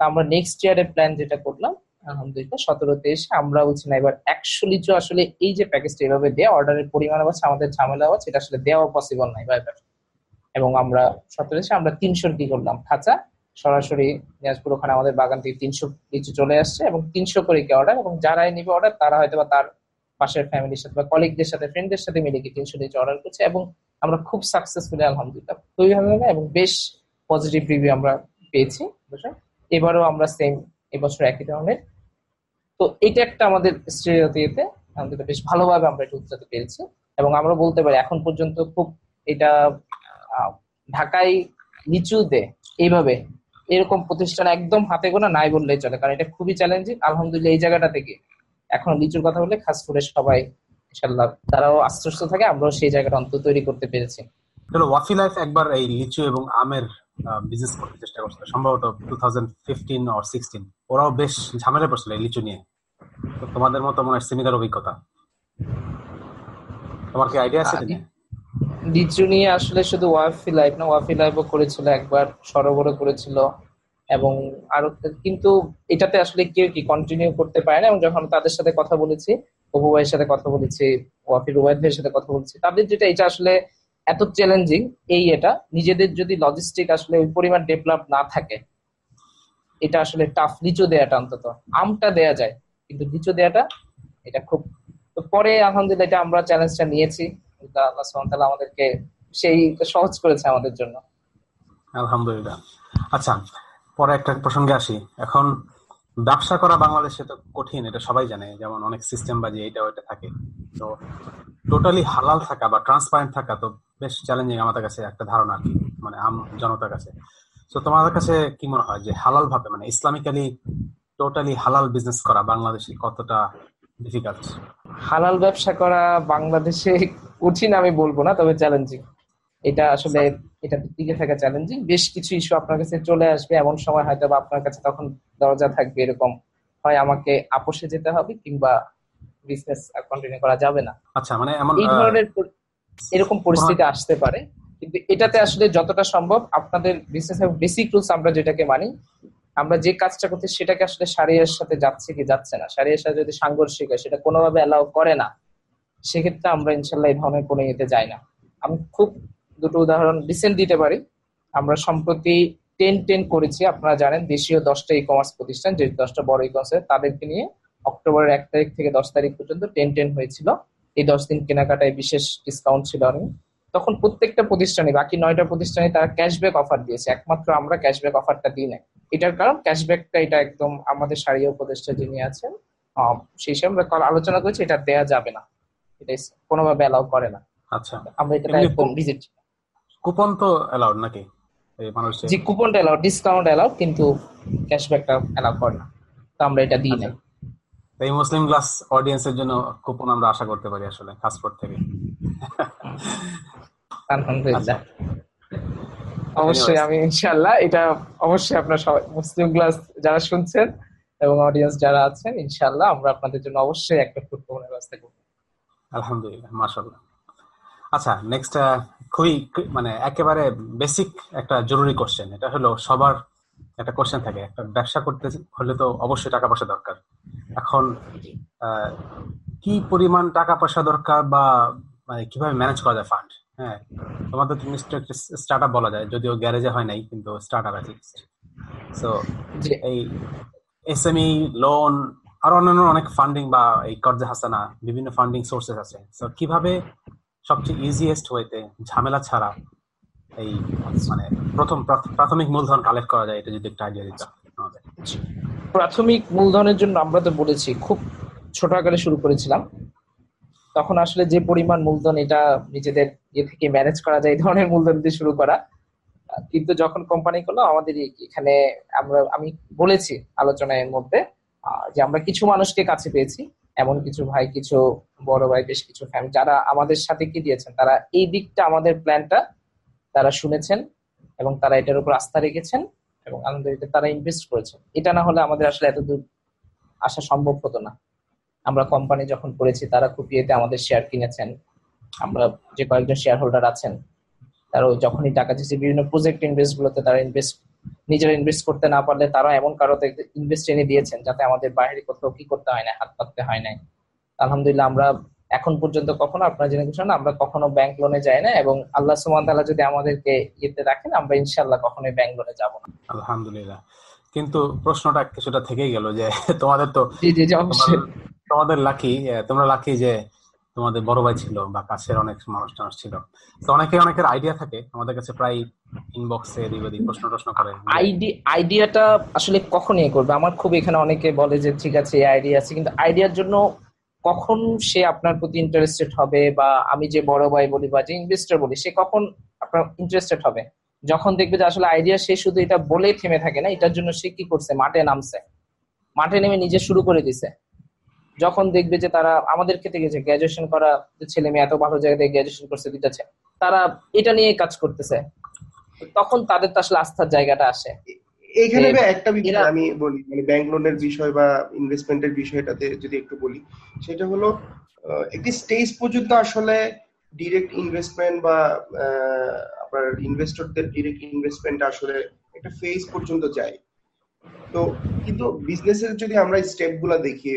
আমরা নেক্সট ইয়ারের প্ল্যান যেটা করলাম, আলহামদুলিল্লাহ সতেরোতে এসে আমরা বলছি না, এবার একশো লিচু আসলে এই যে প্যাকেজটা এভাবে দেওয়া অর্ডারের পরিমাণ আছে আমাদের ঝামেলা আছে, এটা আসলে দেওয়া পসিবল নাই এবার। এবং আমরা সতেরো এসে আমরা তিনশোর কি করলাম, খাঁচা সরাসরি দিনাজপুর ওখানে আমাদের বাগান থেকে তিনশো লিচু চলে আসছে এবং তিনশো করে কি অর্ডার এবং যারাই নিবে অর্ডার তারা হয়তো বা তার পাশের ফ্যামিলির সাথে বা কলিগদের সাথে ফ্রেন্ডদের সাথে মিলে কি তিনশো লিচু অর্ডার করছে এবং আমরা খুব সাকসেসফুলি আলহামদুলিল্লাহ, খুবই ভালো এবং বেশ পজিটিভ রিভিউ আমরা পেয়েছি। এবারও আমরা সেম এবছর একই ধরনের। তো এটা একটা আমাদের শ্রেয়তে আমাদের বেশ ভালোভাবে আমরা এটা উত্তরাতে পেরেছি এবং আমরা বলতে পারি এখন পর্যন্ত খুব এটা ঢাকায় দে এইভাবে এরকম প্রতিষ্ঠান একদম হাতে গোনা নাই বললেই চলে। কারণ এটা খুবই চ্যালেঞ্জিং আলহামদুলিল্লাহ এই জায়গাটা থেকে। এখন লিচুর কথা বলে খাস করে সবাই ইনশাল্লাহ তারাও আশ্বস্ত থাকে আমরাও সেই জায়গাটা অন্তত তৈরি করতে পেরেছি। ওয়াফি লাইফ একবার এই লিচু এবং আমের বিজনেস করতে চেষ্টা করছিল সম্ভবত two thousand fifteen or sixteen ওরাও বেশ ঝামেলা পড়ছিল এই লিচু নিয়ে। তো তোমাদের মতো মনে হয় সিমিলার অভিজ্ঞতা। তোমার কি আইডিয়া আছে লিচু নিয়ে আসলে শুধু ওয়াফি লাইফ না, ওয়াফি লাইফও করেছিল একবার, সরবরাহ করেছিল। এবং আরও কিন্তু এটাতে আসলে কেউ কি কন্টিনিউ করতে পারে না? এবং যখন তাদের সাথে কথা বলেছি, অপু ভাইয়ের সাথে কথা বলেছি, ওয়াফি রুবায়দ ভাইয়ের সাথে কথা বলেছি, তাদের যেটা, এটা আসলে এত চ্যালেঞ্জিং এই এটা, নিজেদের যদি লজিস্টিক আসলে ওই পরিমাণ ডেভেলপ না থাকে, এটা আসলে টাফ লিচু দেয়াটা অন্তত। আমটা দেয়া যায়, কিন্তু লিচু দেয়াটা, এটা খুব, তো পরে আলহামদুলিল্লাহ এটা আমরা চ্যালেঞ্জটা নিয়েছি। আল্লাহ আমাদেরকে সেই সহজ করেছে আমাদের জন্য। আলহামদুলিল্লাহ। আচ্ছা পরে একটা প্রসঙ্গে আসি। এখন, ব্যবসা করা বাংলাদেশে তো কঠিন, এটা সবাই জানে। যেমন অনেক সিস্টেম বাজি এটা ওইটা থাকে। তো টোটালি হালাল থাকা বা ট্রান্সপারেন্ট থাকা তো বেশ চ্যালেঞ্জিং আমাদের কাছে একটা ধারণা আর কি মানে আম জনতার কাছে। তো তোমাদের কাছে কি মনে হয় যে হালাল ভাবে মানে ইসলামিক্যালি টোটালি হালাল বিজনেস করা বাংলাদেশে কতটা ডিফিকাল্ট হালাল ব্যবসা করা বাংলাদেশে কঠিন আমি বলব না তবে চ্যালেঞ্জিং এটা আসলে এটা টিকে থাকা চ্যালেঞ্জিং বেশ কিছু ইস্যু আপনার কাছে চলে আসবে এমন সময় হয়তো বা আপনার কাছে তখন দরজা থাকবে এরকম হয় আমাকে আপোষে যেতে হবে কিংবা বিজনেস কন্টিনিউ করা যাবে না। আচ্ছা মানে এমন এই ধরনের এরকম পরিস্থিতি আসতে পারে। কিন্তু এটাতে আসলে যতটা সম্ভব আপনাদের বিজনেস বেসিক রুলস আমরা যেটাকে মানি আমরা যে কাজটা করতে সেটাকে আসলে সারিয়ার সাথে যাচ্ছে কি যাচ্ছে না। সারিয়ার সাথে যদি সাংঘর্ষিক হয়, সেটা কোনোভাবে অ্যালাউ করে না, সেক্ষেত্রে আমরা ইনশাল্লাহ এই ধরনের কোনো ইয়েতে যাই না। আমি খুব দুটো উদাহরণ রিসেন্ট দিতে পারি। আমরা সম্প্রতি টেন টেন করেছি, আপনারা জানেন, দেশীয় দশটা ই কমার্স প্রতিষ্ঠান, যে দশটা বড় ই কমার্স তাদেরকে নিয়ে অক্টোবরের এক তারিখ থেকে দশ তারিখ পর্যন্ত টেন টেন হয়েছিল। এই দশ দিন কেনাকাটায় বিশেষ ডিসকাউন্ট ছিল অনেক তখন প্রত্যেকটা প্রতিষ্ঠানে বাকি নয়টা প্রতিষ্ঠানে তারা ক্যাশব্যাক অফার দিয়েছে। একমাত্র আমরা ক্যাশব্যাক অফারটা দিই না এটার কারণ ক্যাশব্যাকটা এটা একদম আমাদের সারিয়া উপদেষ্টা যিনি আছেন সেই হিসাবে আমরা আলোচনা করেছি এটা দেয়া যাবে না। এটা কোনোভাবে অ্যালাউ করে না। আচ্ছা। আমরা এটা একদম ভিজিট কুপন তো অ্যালাউড নাকি? জি কুপনটা অ্যালাউড ডিসকাউন্ট অ্যালাউড কিন্তু ক্যাশব্যাকটা অ্যালাউ করে না। তো আমরা এটা দিই না এই মুসলিম ক্লাস অডিয়েন্সের জন্য কুপন আমরা আশা করতে পারি আসলে ফাস্টফুড থেকে। আলহামদুলিল্লাহ। অবশ্যই আমি ইনশাল্লাহ এটা অবশ্যই আপনার সবাই মুসলিম ক্লাস যারা শুনছেন এবং অডিয়েন্স যারা আছেন ইনশাল্লাহ আমরা আপনাদের জন্য অবশ্যই একটা ফুড কমনের ব্যবস্থা করব। আলহামদুলিল্লাহ মাশাআল্লাহ। আচ্ছা নেক্সট খুবই মানে একেবারে বেসিক একটা জরুরি কোশ্চেন এটা হলো সবার একটা কোশ্চেন থাকে একটা ব্যবসা করতে হলে তো অবশ্যই টাকা পয়সা দরকার। এখন কি পরিমাণ টাকা পয়সা দরকার বা মানে কীভাবে ম্যানেজ করা যায় ফান্ড হ্যাঁ তোমাদের তুমি স্টার্ট আপ বলা যায় যদিও গ্যারেজে হয় নাই কিন্তু স্টার্ট আপ আছে সো এই এসএমই লোন e, আর অন্যান্য অনেক ফান্ডিং বা এই কর্জে হাসানা বিভিন্ন ফান্ডিং সোর্সেস আছে। সো কীভাবে সবচেয়ে ইজিয়েস্ট ওয়েতে ঝামেলা ছাড়া এই মানে প্রথম প্রাথমিক মূলধন কালেক্ট করা যায় এটা যদি একটা আইডিয়া দিতে প্রাথমিক মূলধনের জন্য আমরা তো বলেছি খুব ছোট আকারে শুরু করেছিলাম। তখন আসলে যে পরিমাণ মূলধন এটা নিজেদের ইয়ে থেকে ম্যানেজ করা যায়, এই ধরনের মূলধন দিয়ে শুরু করা। কিন্তু যখন কোম্পানি করল আমাদের এখানে আমরা, আমি বলেছি আলোচনার মধ্যে যে আমরা কিছু মানুষকে কাছে পেয়েছি, এমন কিছু ভাই, কিছু বড় ভাই, বেশ কিছু ফ্যামিলি যারা আমাদের সাথে কি দিয়েছেন, তারা এই দিকটা আমাদের প্ল্যানটা তারা শুনেছেন এবং তারা এটার উপর আস্থা রেখেছেন এবং আলহামদুলিল্লাহ তারা ইনভেস্ট করেছেন। এটা না হলে আমাদের আসলে এত দূর আসা সম্ভব হতো না। আমরা কোম্পানি যখন করেছি তারা খুব ইয়েতে আমাদের শেয়ার কিনেছেন। আমরা যে কয়েকজন শেয়ার হোল্ডার আছেন তারাও যখনই টাকা দিয়েছে বিভিন্ন প্রজেক্ট ইনভেস্ট গুলোতে তারা ইনভেস্ট নিজেরা ইনভেস্ট করতে না পারলে তারা এমন কারোতে ইনভেস্ট এনে দিয়েছেন যাতে আমাদের বাইরে কোথাও কি করতে হয় না হাত পাততে হয় নাই। আলহামদুলিল্লাহ আমরা এখন পর্যন্ত কখনো আপনার জেনে কিছু আমরা কখনো ব্যাংক লোনে যাই না এবং আল্লাহ সুমান তাল্লাহ যদি আমাদেরকে ইয়েতে রাখেন আমরা ইনশাল্লাহ কখনোই ব্যাংক লোনে যাব না। আলহামদুলিল্লাহ। কিন্তু প্রশ্নটা কিছুটা থেকেই গেল যে তোমাদের তো জি জি অবশ্যই। তোমাদের লাকি তোমরা লাকি যে তোমাদের বড় ভাই ছিল বা কাছের অনেক মানুষ টানুষ ছিল। তো অনেকে অনেকের আইডিয়া থাকে। আমাদের কাছে প্রায় ইনবক্সে এদিক প্রশ্ন টশ্ন করে। আইডি আইডিয়াটা আসলে কখন ইয়ে করবে? আমার খুব এখানে অনেকে বলে যে, ঠিক আছে আইডিয়া আছে। কিন্তু আইডিয়ার জন্য কখন সে আপনার প্রতি ইন্টারেস্টেড হবে বা আমি যে বড় ভাই বলি বা যে ইনভেস্টর বলি, সে কখন আপনার ইন্টারেস্টেড হবে? যখন দেখবে যে আসলে আইডিয়া সে শুধু এটা বলেই থেমে থাকে না, এটার জন্য সে কি করছে? মাঠে নামছে। মাঠে নেমে নিজে শুরু করে দিছে। যখন দেখবে যে তারা আমাদের ক্ষেত্রে গেছে গ্রাজুয়েশন করা ছেলে মেয়ে এত ভালো জায়গায় গ্রাজুয়েশন করছে দিতেছে তারা এটা নিয়ে কাজ করতেছে। তখন তাদের তো আসলে আস্থার জায়গাটা আসে। এখানে একটা বিষয় আমি বলি মানে ব্যাংক লোনের বিষয় বা ইনভেস্টমেন্টের বিষয়টাতে যদি একটু বলি সেটা হলো একটি স্টেজ পর্যন্ত আসলে ডিরেক্ট ইনভেস্টমেন্ট বা আপনার ইনভেস্টরদের ডিরেক্ট ইনভেস্টমেন্ট আসলে একটা ফেজ পর্যন্ত যায়। তো কিন্তু বিজনেসের যদি আমরা স্টেপগুলা দেখি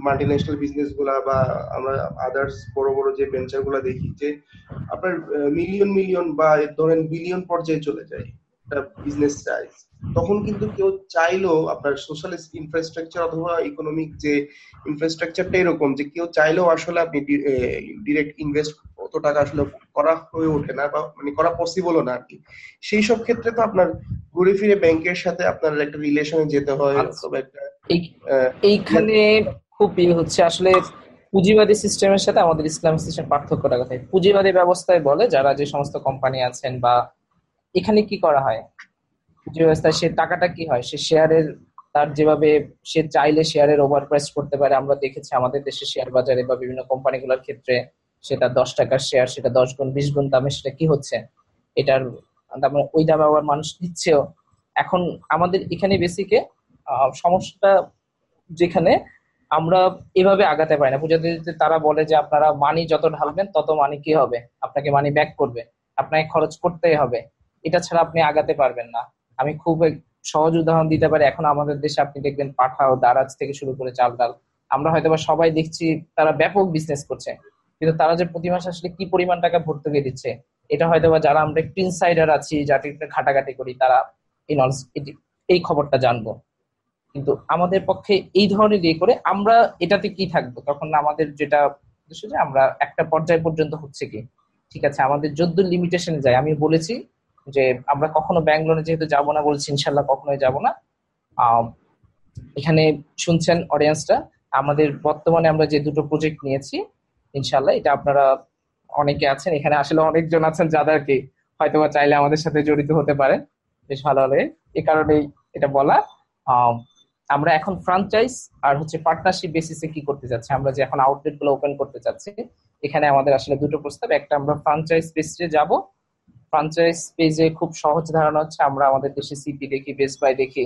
মাল্টি ন্যাশনাল বিজনেসগুলা বা আমরা আদার্স বড় বড় যে ভেঞ্চারগুলা দেখি যে আপনার মিলিয়ন মিলিয়ন বা ধরেন বিলিয়ন পর্যায়ে চলে যায়। বিজনেস চাই তখন কিন্তু কেউ চাইলেও আপনার সোশ্যাল ইনফ্রাস্ট্রাকচার অথবা ইকোনমিক যে ইনফ্রাস্ট্রাকচারটা এরকম যে কেউ চাইলেও আসলে আপনি ডিরেক্ট ইনভেস্ট অত টাকা আসলে করা হয়ে ওঠে না বা মানে করা পসিবলও না আর কি সেই সব ক্ষেত্রে তো আপনার ঘুরে ফিরে ব্যাংকের সাথে আপনার একটা রিলেশনে যেতে হয় আচ্ছা। অথবা একটা এইখানে খুব ইয়ে হচ্ছে আসলে পুঁজিবাদী সিস্টেমের সাথে আমাদের ইসলামিক সিস্টেম পার্থক্যটা কোথায় পুঁজিবাদী ব্যবস্থায় বলে যারা যে সমস্ত কোম্পানি আছেন বা এখানে কি করা হয়? পুঁজি ব্যবস্থায় সে টাকাটা কি হয়? সে শেয়ারের তার যেভাবে সে চাইলে শেয়ারের ওভার প্রাইস করতে পারে। আমরা দেখেছি আমাদের দেশে শেয়ার বাজারে বা বিভিন্ন কোম্পানিগুলোর ক্ষেত্রে সেটা দশ টাকার শেয়ার সেটা দশ গুণ, বিশ গুণ দামে সেটা কি হচ্ছে? এটার দামে ওই দামে আবার মানুষ দিচ্ছেও এখন আমাদের এখানে বেসিকে সমস্যাটা যেখানে আমরা এভাবে আগাতে পারি না। পূজাতে তারা বলে যে আপনারা মানি যত ঢালবেন তত মানি কি হবে? আপনাকে মানি ব্যাক করবে। আপনাকে খরচ করতেই হবে। এটা ছাড়া আপনি আগাতে পারবেন না। আমি খুব সহজ উদাহরণ দিতে পারি, এখন আমাদের দেশে আপনি দেখবেন পাঠা ও দারাজ থেকে শুরু করে চাল ডাল আমরা হয়তো সবাই দেখছি তারা ব্যাপক বিজনেস করছে, কিন্তু তারা যে প্রতি মাসে আসলে কি পরিমাণ টাকা ভর্তুকি দিচ্ছে, এটা হয়তো বা যারা আমরা একটু ইনসাইডার আছি যারা একটু ঘাটাঘাটি করি, তারা এই খবরটা জানব। কিন্তু আমাদের পক্ষে এই ধরনের ইয়ে করে আমরা এটাতে কি থাকব? তখন আমাদের যেটা আমরা একটা পর্যায় পর্যন্ত হচ্ছে কি? ঠিক আছে, আমাদের যদ্দুর লিমিটেশন যায়। আমি বলেছি যে আমরা কখনো ব্যাংক লোনে যেহেতু যাব না বলছি, ইনশাল্লাহ কখনোই যাব না। এখানে শুনছেন অডিয়েন্সটা আমাদের বর্তমানে আমরা যে দুটো প্রজেক্ট নিয়েছি, ইনশাল্লাহ এটা আপনারা অনেকে আছেন, এখানে আসলে অনেকজন আছেন যাদেরকে হয়তো বা চাইলে আমাদের সাথে জড়িত হতে পারে। বেশ ভালো হবে এ কারণেই এটা বলা। আমরা এখন ফ্রাঞ্চাইজ আর হচ্ছে পার্টনারশিপ বেসিসে কি করতে যাচ্ছি? আমরা যে এখন আউটলেটগুলো ওপেন করতে চাচ্ছি, এখানে আমাদের আসলে দুটো প্রস্তাব। একটা আমরা ফ্রাঞ্চাইজ বেসিসে যাব ফ্রাঞ্চাইজ পেজে খুব সহজ ধারণা হচ্ছে, আমরা আমাদের দেশে সিপি দেখি বেস্ট বাই দেখি।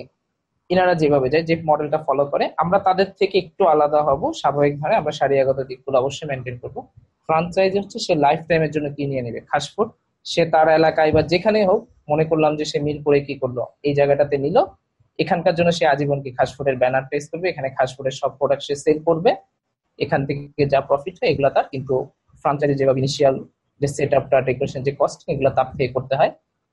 এনারা যেভাবে যায়, যে মডেলটা ফলো করে, আমরা তাদের থেকে একটু আলাদা হব। স্বাভাবিকভাবে আমরা সারিয়াগত দিকগুলো অবশ্যই মেনটেন করব। ফ্রাঞ্চাইজ হচ্ছে সে লাইফ টাইমের জন্য কি নিয়ে নেবে? খাসফুড সে তার এলাকায় বা যেখানে হোক, মনে করলাম যে সে মিরপুরে কি করল, এই জায়গাটাতে নিল। এখানকার জন্য সে আজীবন কি খাসফুডের ব্যানার প্রেস করবে? এখানে খাসফুডের সব প্রোডাক্ট সে সেল করবে। এখান থেকে যা প্রফিট হয়, এগুলো তার। কিন্তু ফ্রাঞ্চাইজি যেভাবে ইনিশিয়াল যে সেট আপটা ডেকোরেশন যে কস্ট এগুলো তার পে করতে হয়।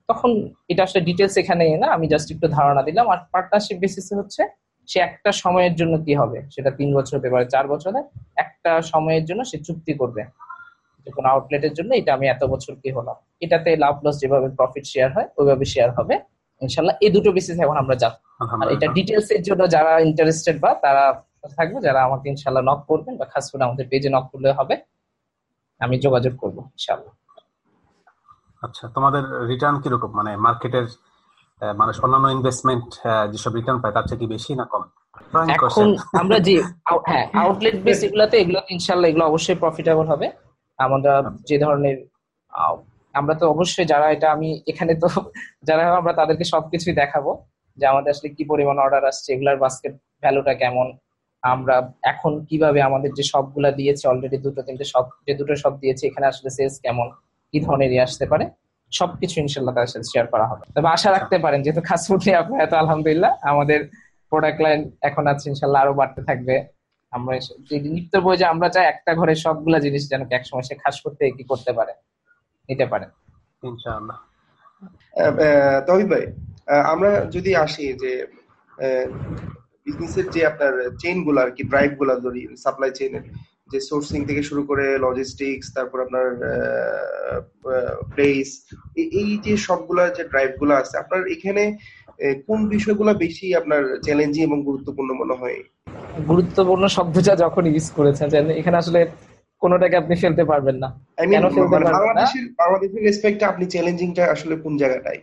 তখন এটা আসলে ডিটেলস এখানে না আমি জাস্ট একটু ধারণা দিলাম। আর পার্টনারশিপ বেসিসে হচ্ছে সে একটা সময়ের জন্য কি হবে? সেটা তিন বছর হতে পারে চার বছর একটা সময়ের জন্য সে চুক্তি করবে। কোনো আউটলেটের জন্য এটা আমি এত বছর কি হলাম? এটাতে লাভ লস যেভাবে প্রফিট শেয়ার হয় ওইভাবে শেয়ার হবে। ইনশাল্লাহ এই দুটো বেসিস এখন আমরা যাব আর এটা ডিটেলস এর জন্য যারা ইন্টারেস্টেড বা তারা থাকবে যারা আমাকে ইনশাল্লাহ নক করবেন বা খাস করে আমাদের পেজে নক করলে হবে আমি যোগাযোগ করব ইনশাল্লাহ আচ্ছা তোমাদের রিটার্ন কীরকম? মানে মার্কেটের মানুষ অন্যান্য ইনভেস্টমেন্ট যেসব রিটার্ন পায় তার চেয়ে কি বেশি না কম? এখন আমরা যে হ্যাঁ আউটলেট বেস এগুলাতে এগুলো ইনশাল্লাহ এগুলো অবশ্যই প্রফিটেবল হবে। আমরা যে ধরনের আমরা তো অবশ্যই যারা এটা আমি এখানে তো যারা আমরা তাদেরকে সবকিছুই দেখাবো যে আমাদের আসলে কি পরিমাণ অর্ডার আসছে এগুলার বাস্কেট ভ্যালুটা কেমন আমরা এখন কীভাবে আমাদের যে সবগুলা দিয়েছে অলরেডি দুটো তিনটে সব যে দুটো সব দিয়েছে এখানে আসলে সেলস কেমন কি ধরনের আসতে পারে সবকিছু ইনশাল্লাহ তার সাথে শেয়ার করা হবে। তবে আশা রাখতে পারেন যেহেতু খাসফুড নিয়ে আপনার এত আলহামদুলিল্লাহ আমাদের প্রোডাক্ট লাইন এখন আছে ইনশাল্লাহ আরও বাড়তে থাকবে। আমরা নিত্য বই যে আমরা চাই একটা ঘরে সবগুলা জিনিস যেন একসময় সে খাস করতে কি করতে পারে নিতে পারে। ইনশাআল্লাহ। তহিদ ভাই আমরা যদি আসি যে বিজনেসের যে আপনার চেইনগুলো আর কি ড্রাইভগুলা ধরি সাপ্লাই চেইনের যে সোর্সিং থেকে শুরু করে লজিস্টিক্স তারপর আপনার প্লেস এই যে সবগুলা যে ড্রাইভগুলো আছে আপনার এখানে কোন বিষয়গুলো বেশি আপনার চ্যালেঞ্জিং এবং গুরুত্বপূর্ণ মনে হয়? গুরুত্বপূর্ণ শব্দটা যখন ইউজ করেছেন এখানে আসলে কোনোটাকে আপনি ফেলতে পারবেন না। পারবেন বাংলাদেশের বাংলাদেশের রেসপেক্টে আপনি চ্যালেঞ্জিংটা আসলে কোন জায়গাটায়?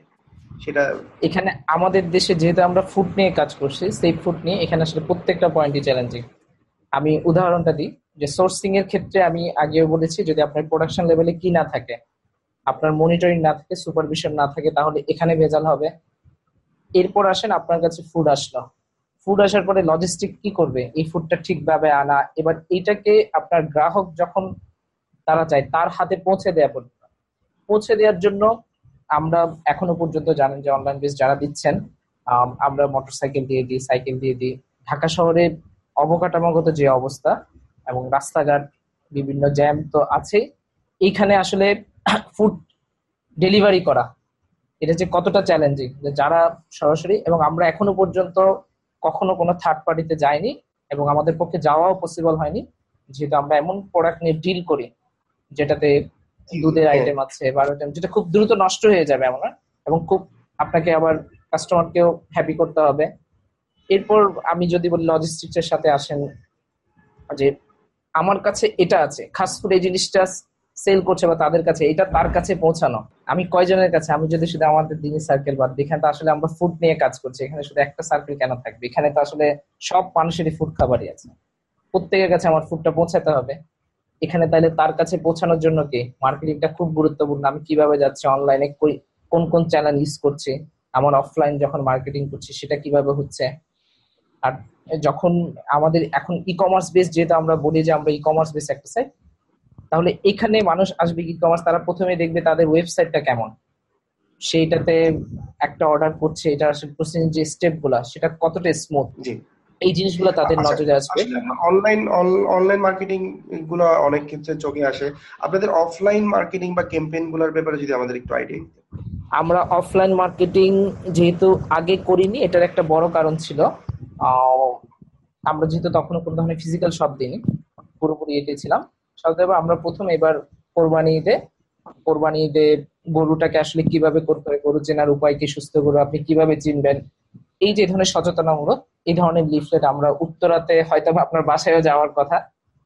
সেটা এখানে আমাদের দেশে যেহেতু আমরা ফুড নিয়ে কাজ করছি, সেই ফুড নিয়ে এখানে আসলে প্রত্যেকটা পয়েন্টই চ্যালেঞ্জিং আমি উদাহরণটা দিই, যে সোর্সিং এর ক্ষেত্রে আমি আগেও বলেছি, যদি আপনার প্রোডাকশন লেভেলে কি না থাকে, আপনার মনিটরিং না থাকে সুপারভিশন না থাকে, তাহলে এখানে ভেজাল হবে। এরপর আসেন আপনার কাছে ফুড আসলো। ফুড আসার পরে লজিস্টিক কি করবে? এই ফুডটা ঠিকভাবে আনা, এবার এইটাকে আপনার গ্রাহক যখন তারা চায়, তার হাতে পৌঁছে দেওয়া পর্যন্ত। পৌঁছে দেওয়ার জন্য আমরা এখনও পর্যন্ত জানেন যে অনলাইন বেস যারা দিচ্ছেন আমরা মোটরসাইকেল দিয়ে দিই সাইকেল দিয়ে দিই। ঢাকা শহরে অবকাঠামোগত যে অবস্থা এবং রাস্তাঘাট, বিভিন্ন জ্যাম তো আছেই। এইখানে আসলে *coughs* ফুড ডেলিভারি করা, এটা যে কতটা চ্যালেঞ্জিং যারা সরাসরি এবং আমরা এখনও পর্যন্ত কখনো কোনো থার্ড পার্টিতে যাইনি এবং আমাদের পক্ষে যাওয়াও পসিবল হয়নি। যেহেতু আমরা এমন প্রোডাক্ট নিয়ে ডিল করি যেটাতে দুধের আইটেম। আছে বা আইটেম যেটা খুব দ্রুত নষ্ট হয়ে যাবে এমন এবং খুব আপনাকে আবার কাস্টমারকেও হ্যাপি করতে হবে। এরপর আমি যদি বলি লজিস্টিক্স এর সাথে আসেন যে আমার কাছে এটা আছে খাস করে এই জিনিসটা সেল করছে বা তাদের কাছে এটা তার কাছে পৌঁছানো। আমি কয়জনের কাছে? আমি যদি শুধু আমাদের দিনই সার্কেল বাদ এখানে তো আসলে আমরা ফুড নিয়ে কাজ করছি এখানে শুধু একটা সার্কেল কেন থাকবে? এখানে তো আসলে সব মানুষেরই ফুড খাবারই আছে। প্রত্যেকের কাছে আমার ফুডটা পৌঁছাতে হবে। এখানে তাহলে তার কাছে পৌঁছানোর জন্য কি? মার্কেটিংটা খুব গুরুত্বপূর্ণ। আমি কীভাবে যাচ্ছি অনলাইনে কোন কোন চ্যানেল ইউজ করছি? আমার অফলাইন যখন মার্কেটিং করছি, সেটা কীভাবে হচ্ছে? আর যখন আমাদের এখন ই কমার্স বেস যেহেতু আমরা বলি যে আমরা ই কমার্স বেস একটা সাইট তাহলে এখানে মানুষ আসবে ই কমার্স তারা প্রথমে দেখবে তাদের ওয়েবসাইটটা কেমন। সেইটাতে একটা অর্ডার করছে, এটা আসলে প্রসেসিং যে স্টেপগুলা, সেটা কতটা স্মুথ এই জিনিসগুলো তাদের আচ্ছা, নজরে আসবে। অনলাইন অনলাইন মার্কেটিংগুলো অনেক ক্ষেত্রে চোখে আসে। আপনাদের অফলাইন মার্কেটিং বা ক্যাম্পেইনগুলোর ব্যাপারে যদি আমাদের একটু আইডিয়া আমরা অফলাইন মার্কেটিং যেহেতু আগে করিনি এটার একটা বড় কারণ ছিল। আমরা যেহেতু তখনও কোনো ধরনের ফিজিক্যাল শপ দিইনি পুরোপুরি এটাই ছিলাম। সতএব আমরা প্রথম এবার কোরবানি ঈদে কোরবানি ঈদে গরুটাকে আসলে কীভাবে করতে হবে গরু চেনার উপায় কি সুস্থ গরু আপনি কীভাবে চিনবেন এই যে ধরনের সচেতনামূলক এই ধরনের লিফলেট আমরা উত্তরাতে হয়তো আপনার বাসায়ও যাওয়ার কথা।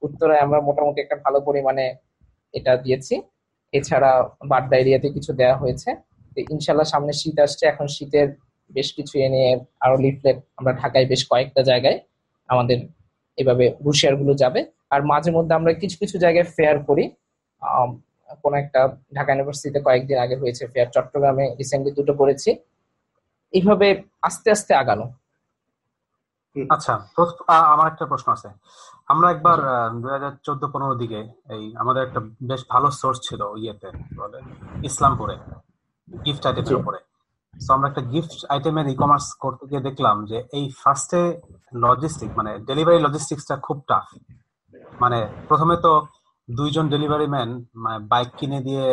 উত্তরায় আমরা মোটামুটি একটা ভালো পরিমাণে এটা দিয়েছি। এছাড়া বাড্ডা এরিয়াতে কিছু দেওয়া হয়েছে। ইনশাল্লাহ সামনে শীত আসছে। এখন শীতের বেশ কিছু এনে আরও লিফলেট আমরা ঢাকায় বেশ কয়েকটা জায়গায় আমাদের এভাবে হুশিয়ারগুলো যাবে। আর মাঝে মধ্যে আমরা কিছু কিছু জায়গায় ফেয়ার করি। কোন একটা ঢাকা ইউনিভার্সিটিতে কয়েকদিন আগে হয়েছে ফেয়ার চট্টগ্রামে রিসেন্টলি দুটো করেছি। এইভাবে আস্তে আস্তে আগানো। আচ্ছা আমার একটা প্রশ্ন আছে। আমরা একবার দুই হাজার চোদ্দ পনেরো দিকে এই আমাদের একটা বেশ ভালো সোর্স ছিল ইয়েতে ইসলামপুরে গিফট আইটেমের উপরে। তো আমরা একটা গিফট আইটেমের ই কমার্স করতে গিয়ে দেখলাম যে এই ফার্স্টে লজিস্টিক মানে ডেলিভারি লজিস্টিক্সটা খুব টাফ মানে প্রথমে তো দুইজন ডেলিভারি ম্যান মানে বাইক কিনে দিয়ে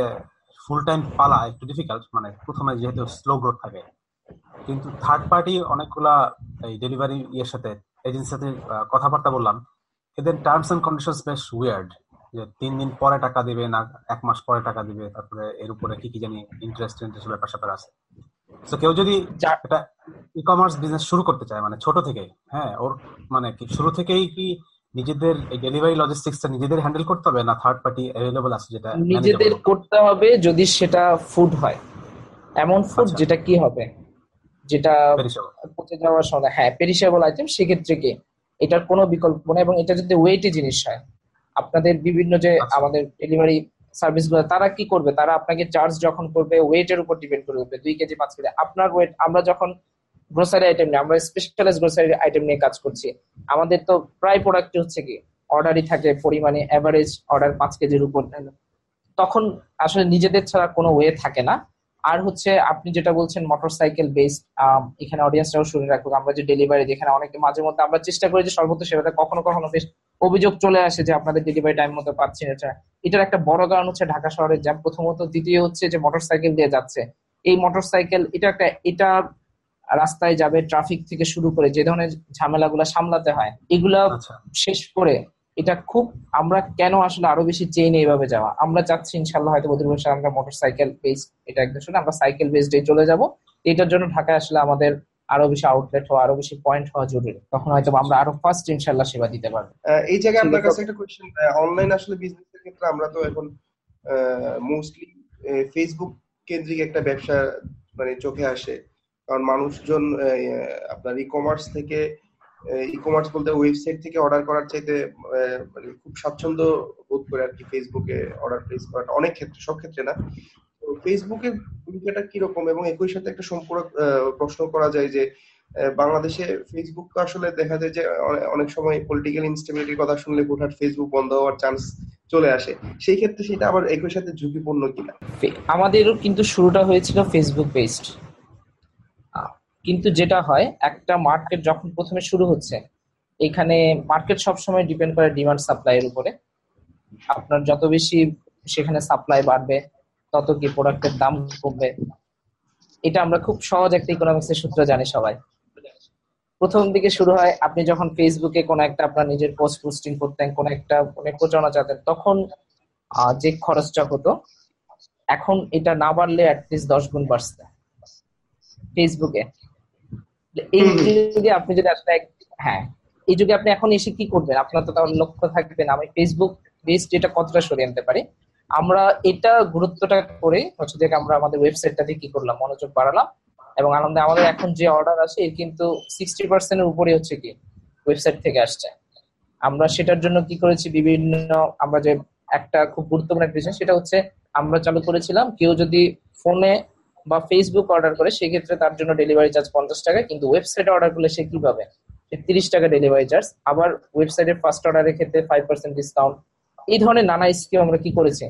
ফুল টাইম পালা একটু ডিফিকাল্ট মানে প্রথমে যেহেতু স্লো গ্রোথ থাকে। কিন্তু থার্ড পার্টি অনেকগুলা এই ডেলিভারি ইয়ের সাথে এজেন্সির সাথে কথাবার্তা বললাম। এদের টার্মস এন্ড কন্ডিশনস বেশ উইয়ার্ড যে তিন দিন পরে টাকা দিবে না এক মাস পরে টাকা দিবে তারপরে এর উপরে কি কি জানি ইন্টারেস্ট ইন্টারেস্ট ব্যাপার স্যাপার আছে। তো কেউ যদি এটা ই কমার্স বিজনেস শুরু করতে চায় মানে ছোট থেকেই হ্যাঁ ওর মানে কি শুরু থেকেই কি নিজেদের ডেলিভারি লজিস্টিক্সটা নিজেদের হ্যান্ডেল করতে হবে না থার্ড পার্টি অ্যাভেলেবল আছে যেটা নিজেদের করতে হবে যদি সেটা ফুড হয়। এমন ফুড আচ্ছা। যেটা কি হবে? যেটা পচে যাওয়ার সময় হ্যাঁ পেরিশেবল আইটেম সেক্ষেত্রে কি এটার কোনো বিকল্প নেই এবং এটা যদি ওয়েটে জিনিস হয় আপনাদের বিভিন্ন যে আচ্ছা। আমাদের ডেলিভারি সার্ভিসগুলো তারা কি করবে? তারা আপনাকে চার্জ যখন করবে ওয়েটের উপর ডিপেন্ড করবে দুই কেজি পাঁচ কেজি। আপনার ওয়েট আমরা যখন গ্রোসারি আইটেম নিয়ে আমরা স্পেশালাইজ গ্রোসারি আইটেম নিয়ে কাজ করছি আমাদের তো প্রায় প্রোডাক্ট হচ্ছে কি অর্ডারই থাকে পরিমাণে অ্যাভারেজ অর্ডার পাঁচ কেজির উপর। তখন আসলে নিজেদের ছাড়া কোনো ওয়ে থাকে না। আর হচ্ছে আপনি যেটা বলছেন মোটরসাইকেল বেসড এখানে অডিয়েন্সরাও শুনে রাখুক। আমরা যে ডেলিভারি যেখানে অনেকে মাঝে মধ্যে আমরা চেষ্টা করি যে সর্বোচ্চ সেবাতে কখনো কখনো বেশ অভিযোগ চলে আসে যে আপনাদের ডেলিভারি টাইম মতো পাচ্ছি এটা এটার একটা বড় কারণ হচ্ছে ঢাকা শহরের জ্যাম প্রথমত। দ্বিতীয় হচ্ছে যে মোটরসাইকেল দিয়ে যাচ্ছে। এই মোটরসাইকেল এটা একটা এটা রাস্তায় যাবে ট্রাফিক থেকে শুরু করে যে ধরনের ঝামেলাগুলো সামলাতে হয় এগুলা আচ্ছা। শেষ করে এটা খুব আমরা কেন আসলে আরও বেশি চেইন এইভাবে যাওয়া? আমরা চাচ্ছি ইনশাল্লাহ হয়তো বদরুল ভাই আমরা মোটর সাইকেল বেস এটা একদম শুনে আমরা সাইকেল বেসড চলে যাব। এটার জন্য ঢাকায় আসলে আমাদের আরও বেশি আউটলেট হওয়া আরও বেশি পয়েন্ট হওয়া জরুরি। তখন হয়তো আমরা আরও ফার্স্ট ইনশাল্লাহ সেবা দিতে পারব। আহ, এই জায়গায় আপনার কাছে একটা কোয়েশ্চেন অনলাইন আসলে বিজনেসের ক্ষেত্রে আমরা তো এখন মোস্টলি ফেসবুক কেন্দ্রিক একটা ব্যবসা মানে চোখে আসে। কারণ মানুষজন আপনার ই কমার্স থেকে ই কমার্স বলতে ওয়েবসাইট থেকে অর্ডার করার চাইতে মানে খুব স্বাচ্ছন্দ্য বোধ করে আর কি ফেসবুকে অর্ডার প্লেস করাটা। অনেক ক্ষেত্রে সব ক্ষেত্রে না। তো ফেসবুকের ভূমিকাটা কীরকম? এবং একই সাথে একটা সম্পূরক আহ, প্রশ্ন করা যায় যে বাংলাদেশে ফেসবুক আসলে দেখা যায় যে অনেক সময় পলিটিক্যাল ইনস্টেবিলিটির কথা শুনলে হুটহাট ফেসবুক বন্ধ হওয়ার চান্স চলে আসে। সেই ক্ষেত্রে সেটা আবার একই সাথে ঝুঁকিপূর্ণ কিনা? আমাদেরও কিন্তু শুরুটা হয়েছিল ফেসবুক বেসড কিন্তু যেটা হয়, একটা মার্কেট যখন প্রথমে শুরু হচ্ছে, এখানে মার্কেট সবসময় ডিপেন্ড করে ডিমান্ড সাপ্লাই এর উপরে। আপনার যত বেশি সেখানে সাপ্লাই বাড়বে, তত কি প্রোডাক্টের দাম কমবে। এটা আমরা খুব সহজ একটা ইকোনমিক্স এর সূত্র জানি সবাই। প্রথম দিকে শুরু হয়, আপনি যখন ফেসবুকে কোনো একটা আপনার নিজের পোস্ট পোস্টিং করতেন, কোনো একটা অনেক প্রচারণা চাতেন তখন যে খরচটা হতো, এখন এটা না বাড়লে অ্যাটলিস্ট দশ গুণ বাড়ছে। ফেসবুকে এই যুগে আপনি যদি আসলে হ্যাঁ এই যুগে আপনি এখন এসে কি করবেন? আপনার তো তাহলে লক্ষ্য থাকবে না। আমি ফেসবুক বেসড এটা কতটা সরিয়ে আনতে পারি? আমরা এটা গুরুত্বটা করে হচ্ছে যে আমরা আমাদের ওয়েবসাইটটাতে কি করলাম? মনোযোগ বাড়ালাম এবং আনন্দে আমাদের এখন যে অর্ডার আছে এর কিন্তু সিক্সটি পার্সেন্টের উপরে হচ্ছে কি ওয়েবসাইট থেকে আসছে। আমরা সেটার জন্য কি করেছি? বিভিন্ন আমরা যে একটা খুব গুরুত্বপূর্ণ একটা বিষয় সেটা হচ্ছে আমরা চালু করেছিলাম কেউ যদি ফোনে বা ফেসবুক অর্ডার করে, সেক্ষেত্রে তার জন্য ডেলিভারি চার্জ পঞ্চাশ টাকা, কিন্তু ওয়েবসাইটে অর্ডার করলে সে কি পাবে? তিরিশ টাকা ডেলিভারি চার্জ আবার ওয়েবসাইটের ফার্স্ট অর্ডারের ক্ষেত্রে ফাইভ পার্সেন্ট ডিসকাউন্ট এই ধরনের নানা স্কিম আমরা কি করেছি?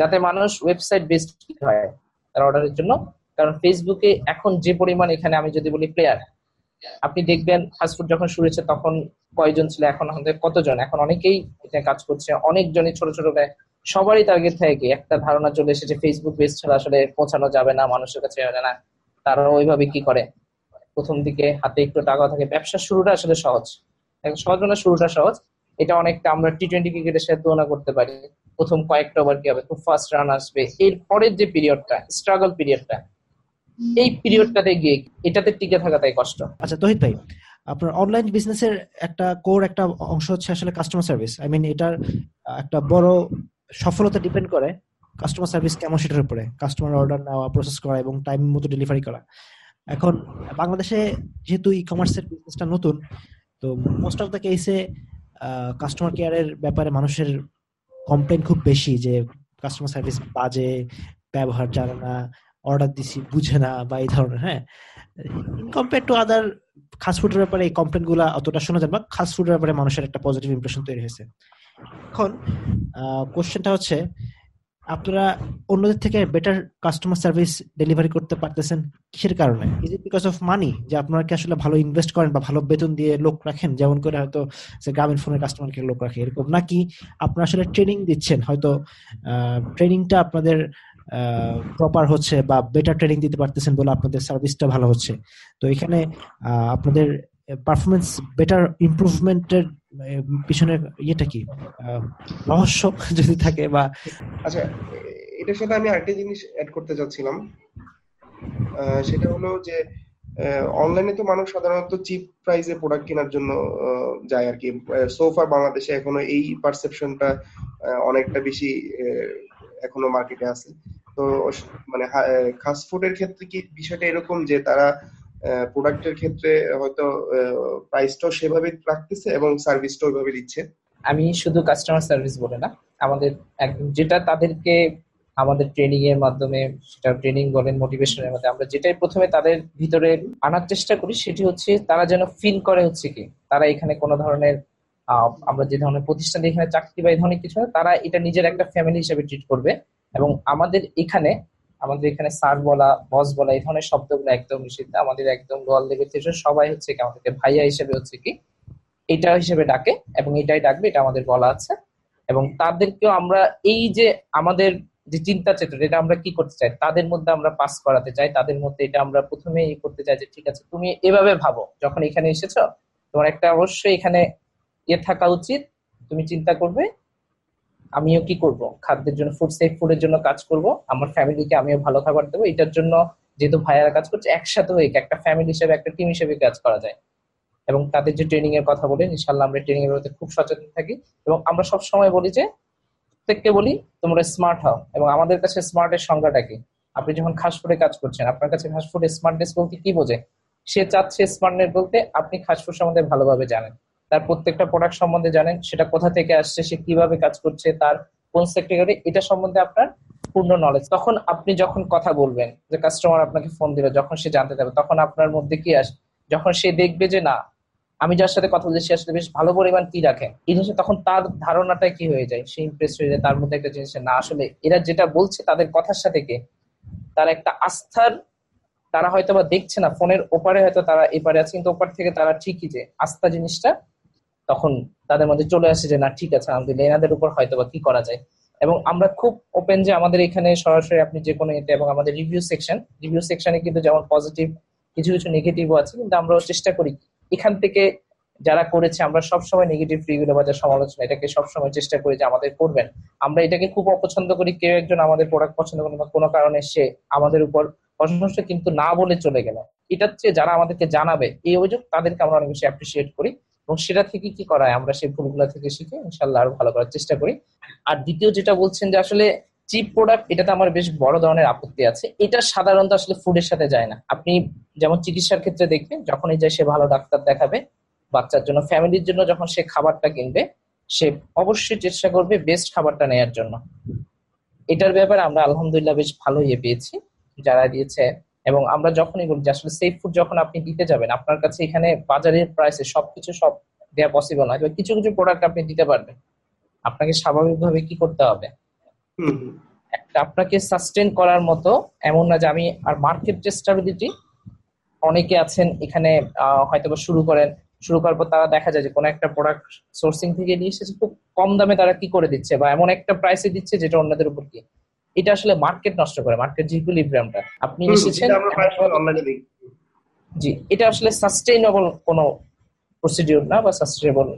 যাতে মানুষ ওয়েবসাইট বেসড হয় তার অর্ডারের জন্য। কারণ ফেসবুকে এখন যে পরিমাণ এখানে আমি যদি বলি প্লেয়ার আপনি দেখবেন ফাস্টফুড যখন শুরু হয়েছে, তখন কয়জন ছিল, এখন আমাদের কতজন? এখন অনেকেই এটা কাজ করছে, অনেকজনই ছোট ছোট সবারই টার্গেট থাকে। একটা ধারণা চলে এসেছে ফেসবুক পেজ ছাড়া আসলে পৌঁছানো যাবে না, মানুষের কাছে যাবে না। তারা ওইভাবে কি করে? প্রথম দিকে হাতে একটু টাকা থাকে। ব্যবসা শুরুটা আসলে সহজ। সহজ মানে শুরুটা সহজ। এটা অনেকটা আমরা টি টোয়েন্টি ক্রিকেটের সাথে তুলনা করতে পারি। প্রথম কয়েকটা ওভার কি হবে? খুব ফার্স্ট রান আসবে। এর পরের যে পিরিয়ডটা স্ট্রাগল পিরিয়ডটা এই পিরিয়ডটাতে গিয়ে এটাতে টিকে থাকা তাই কষ্ট। আচ্ছা তহিদ ভাই, আপনার অনলাইন বিজনেসের একটা কোর একটা অংশ হচ্ছে আসলে কাস্টমার সার্ভিস আই মিন এটার একটা বড় সফলতা ডিপেন্ড করে কাস্টমার সার্ভিস কেমন সেটার উপরে কাস্টমার অর্ডার নেওয়া প্রসেস করা এবং টাইম মতো ডেলিভারি করা। এখন বাংলাদেশে যেহেতু ই কমার্সের বিজনেসটা নতুন, তো মোস্ট অফ দ্য কেসে কাস্টমার কেয়ারের ব্যাপারে মানুষের কমপ্লেন খুব বেশি যে কাস্টমার সার্ভিস বাজে, ব্যবহার জানে না অর্ডার দিছি, বুঝে না বা এই ধরনের হ্যাঁ? কম্পেয়ার টু আদার ফাস্ট ফুডের ব্যাপারে এই কমপ্লেনগুলা অতটা শোনা যায় বা ফাস্ট ফুডের ব্যাপারে মানুষের একটা পজিটিভ ইমপ্রেশন তৈরি হয়েছে। এখন কোশ্চেনটা হচ্ছে, আপনারা অন্যদের থেকে বেটার কাস্টমার সার্ভিস ডেলিভারি করতে পারতেছেন কিসের কারণে? Is it because of money যে আপনারা কি আসলে ভালো ইনভেস্ট করেন বা ভালো বেতন দিয়ে লোক রাখেন? যেমন করে হয়তো গ্রামীণ ফোনের কাস্টমারকে লোক রাখে, এরকম? নাকি আপনারা আসলে ট্রেনিং দিচ্ছেন? হয়তো ট্রেনিংটা আপনাদের প্রপার হচ্ছে বা বেটার ট্রেনিং দিতে পারতেছেন বলে আপনাদের সার্ভিসটা ভালো হচ্ছে। তো এখানে আপনাদের পারফরমেন্স বেটার ইমপ্রুভমেন্টের পিছনে ইয়েটা কি? রহস্য *laughs* যদি থাকে বা আচ্ছা এটার সাথে আমি আরেকটা জিনিস অ্যাড করতে চাচ্ছিলাম। সেটা হলো যে অনলাইনে তো মানুষ সাধারণত চিপ প্রাইসে প্রোডাক্ট কেনার জন্য যায় আর কি। সোফা বাংলাদেশে এখনও এই পারসেপশনটা অনেকটা বেশি এখনও মার্কেটে আছে। তো মানে ফাস্ট ফুডের ক্ষেত্রে কি বিষয়টা এরকম যে, তারা প্রোডাক্টের ক্ষেত্রে হয়তো প্রাইসটাও সেভাবে রাখতেছে এবং সার্ভিসটাও ওইভাবে দিচ্ছে আমি শুধু কাস্টমার সার্ভিস বলে না, আমাদের একদম যেটা তাদেরকে আমাদের ট্রেনিং এর মাধ্যমে, সেটা ট্রেনিং বলেন মোটিভেশনের মধ্যে, আমরা যেটাই প্রথমে তাদের ভিতরে আনার চেষ্টা করি, সেটি হচ্ছে তারা যেন ফিল করে হচ্ছে কি, তারা এখানে কোনো ধরনের আমরা যে ধরনের প্রতিষ্ঠানে এখানে চাকরি বা এই ধরনের কিছু তারা এটা নিজের একটা ফ্যামিলি হিসেবে ট্রিট করবে এবং আমাদের এখানে আমাদের এখানে স্যার বলা, বস বলা, এই ধরনের শব্দগুলো একদম নিষিদ্ধ। আমাদের একদম লোয়ার লেভেল থেকে সবাই হচ্ছে কি আমাদেরকে ভাইয়া হিসেবে হচ্ছে কি এটা হিসেবে ডাকে এবং এটাই ডাকবে, এটা আমাদের বলা আছে। এবং তাদেরকেও আমরা এই যে আমাদের যে চিন্তা চেতনা, এটা আমরা কি করতে চাই? তাদের মধ্যে আমরা পাস করাতে চাই, তাদের মধ্যে এটা আমরা প্রথমে করতে চাই যে, ঠিক আছে, তুমি এভাবে ভাবো, যখন এখানে এসেছ, তোমার একটা অবশ্যই এখানে ইয়ে থাকা উচিত, তুমি চিন্তা করবে আমিও কি করব? খাদ্যের জন্য ফুড সেফ ফুডের জন্য কাজ করব। আমার ফ্যামিলিকে আমিও ভালো খাবার দেবো। এটার জন্য যেহেতু ভাইয়ারা কাজ করছে, একসাথে হয়ে একটা ফ্যামিলি হিসেবে, একটা টিম হিসেবে কাজ করা যায়। এবং তাদের যে ট্রেনিং এর কথা বলেন ইনশাল্লাহ আমরা ট্রেনিং এর মধ্যে খুব সচেতন থাকি। এবং আমরা সব সময় বলি যে, প্রত্যেককে বলি, তোমরা স্মার্ট হও। এবং আমাদের কাছে স্মার্টের সংজ্ঞাটা কি? আপনি যখন খাসফুডে কাজ করছেন, আপনার কাছে খাসফুডে স্মার্টনেস বলতে কি বোঝে? সে চাচ্ছে স্মার্টনেস বলতে আপনি খাসফুড সম্বন্ধে ভালোভাবে জানেন। তার প্রত্যেকটা প্রোডাক্ট সম্বন্ধে জানেন, সেটা কোথা থেকে আসছে, সে কীভাবে কাজ করছে, তার কোন সেক্টরে এটা সম্বন্ধে আপনার পূর্ণ নলেজ তখন আপনি যখন কথা বলবেন, যে কাস্টমার আপনাকে ফোন দিল, যখন সে জানতে যাবে, তখন আপনার মধ্যে কি আস? যখন সে দেখবে যে, না, আমি যার সাথে কথা বলছি, সে আসলে বেশ ভালো পরিমাণ কি রাখে। এই জিনিসটা তখন তার ধারণাটা কি হয়ে যায়? সে ইমপ্রেস হয়ে যায়, তার মধ্যে একটা জিনিস না, আসলে এরা যেটা বলছে, তাদের কথার সাথে কে? তার একটা আস্থার, তারা হয়তো বা দেখছে না, ফোনের ওপারে হয়তো তারা এপারে আছে, কিন্তু ওপার থেকে তারা ঠিকই যে, আস্থা জিনিসটা তখন তাদের মধ্যে চলে আসে যে, না, ঠিক আছে আমাদের এনাদের উপর হয়তো বা কি করা যায়? এবং আমরা খুব ওপেন যে, আমাদের এখানে সরাসরি আপনি যে কোনো এতে এবং আমাদের রিভিউ সেকশন রিভিউ সেকশনে কিন্তু যেমন পজিটিভ কিছু কিছু নেগেটিভও আছে, কিন্তু আমরাও চেষ্টা করি এখান থেকে যারা করেছে, আমরা সবসময় নেগেটিভ রিভিউ বা যা, সমালোচনা, এটাকে সবসময় চেষ্টা করি যে, আমাদের করবেন। আমরা এটাকে খুব অপছন্দ করি, কেউ একজন আমাদের প্রোডাক্ট পছন্দ করেন বা কোনো কারণে সে আমাদের উপর প্রশংসা কিন্তু না বলে চলে গেল। এটার চেয়ে যারা আমাদেরকে জানাবে, এই অভিযোগ তাদেরকে আমরা অনেক বেশি অ্যাপ্রিসিয়েট করি। এবং সেটা থেকে কি করা হয়? আমরা সেই ভুলগুলো থেকে শিখে ইনশাল্লাহ আরও ভালো করার চেষ্টা করি। আর দ্বিতীয় যেটা বলছেন যে আসলে চিপ প্রোডাক্ট এটাতে আমার বেশ বড় ধরনের আপত্তি আছে। এটা সাধারণত আসলে ফুডের সাথে যায় না। আপনি যেমন চিকিৎসার ক্ষেত্রে দেখবেন, যখনই যায় সে ভালো ডাক্তার দেখাবে, বাচ্চার জন্য, ফ্যামিলির জন্য যখন সে খাবারটা কিনবে, সে অবশ্যই চেষ্টা করবে বেস্ট খাবারটা নেয়ার জন্য। এটার ব্যাপারে আমরা আলহামদুলিল্লাহ বেশ ভালো ইয়ে পেয়েছি। যারা দিয়েছে এবং আমরা যখনই বলি যে আসলে সেফ ফুড যখন আপনি দিতে যাবেন আপনার কাছে এখানে বাজারের প্রাইসে সবকিছু সব দেওয়া পসিবল নয়। কিছু কিছু প্রোডাক্ট আপনি দিতে পারবেন। আপনাকে স্বাভাবিকভাবে কি করতে হবে? একটা আপনাকে সাস্টেন করার মতো এমন না যে আমি আর মার্কেট যে স্টেবিলিটি অনেকে আছেন এখানে হয়তো শুরু করেন। শুরু করার পর তারা দেখা যায় যে কোনো একটা প্রোডাক্ট সোর্সিং থেকে নিয়ে এসেছে খুব কম দামে তারা কি করে দিচ্ছে? বা এমন একটা প্রাইসে দিচ্ছে যেটা অন্যদের উপর কি? এটা আসলে মার্কেট নষ্ট করে মার্কেট যে ইকুইলিব্রিয়ামটা আপনি এসেছেন জি এটা আসলে সাস্টেইনেবল কোনো প্রসিডিউর না বা সাস্টেনেবল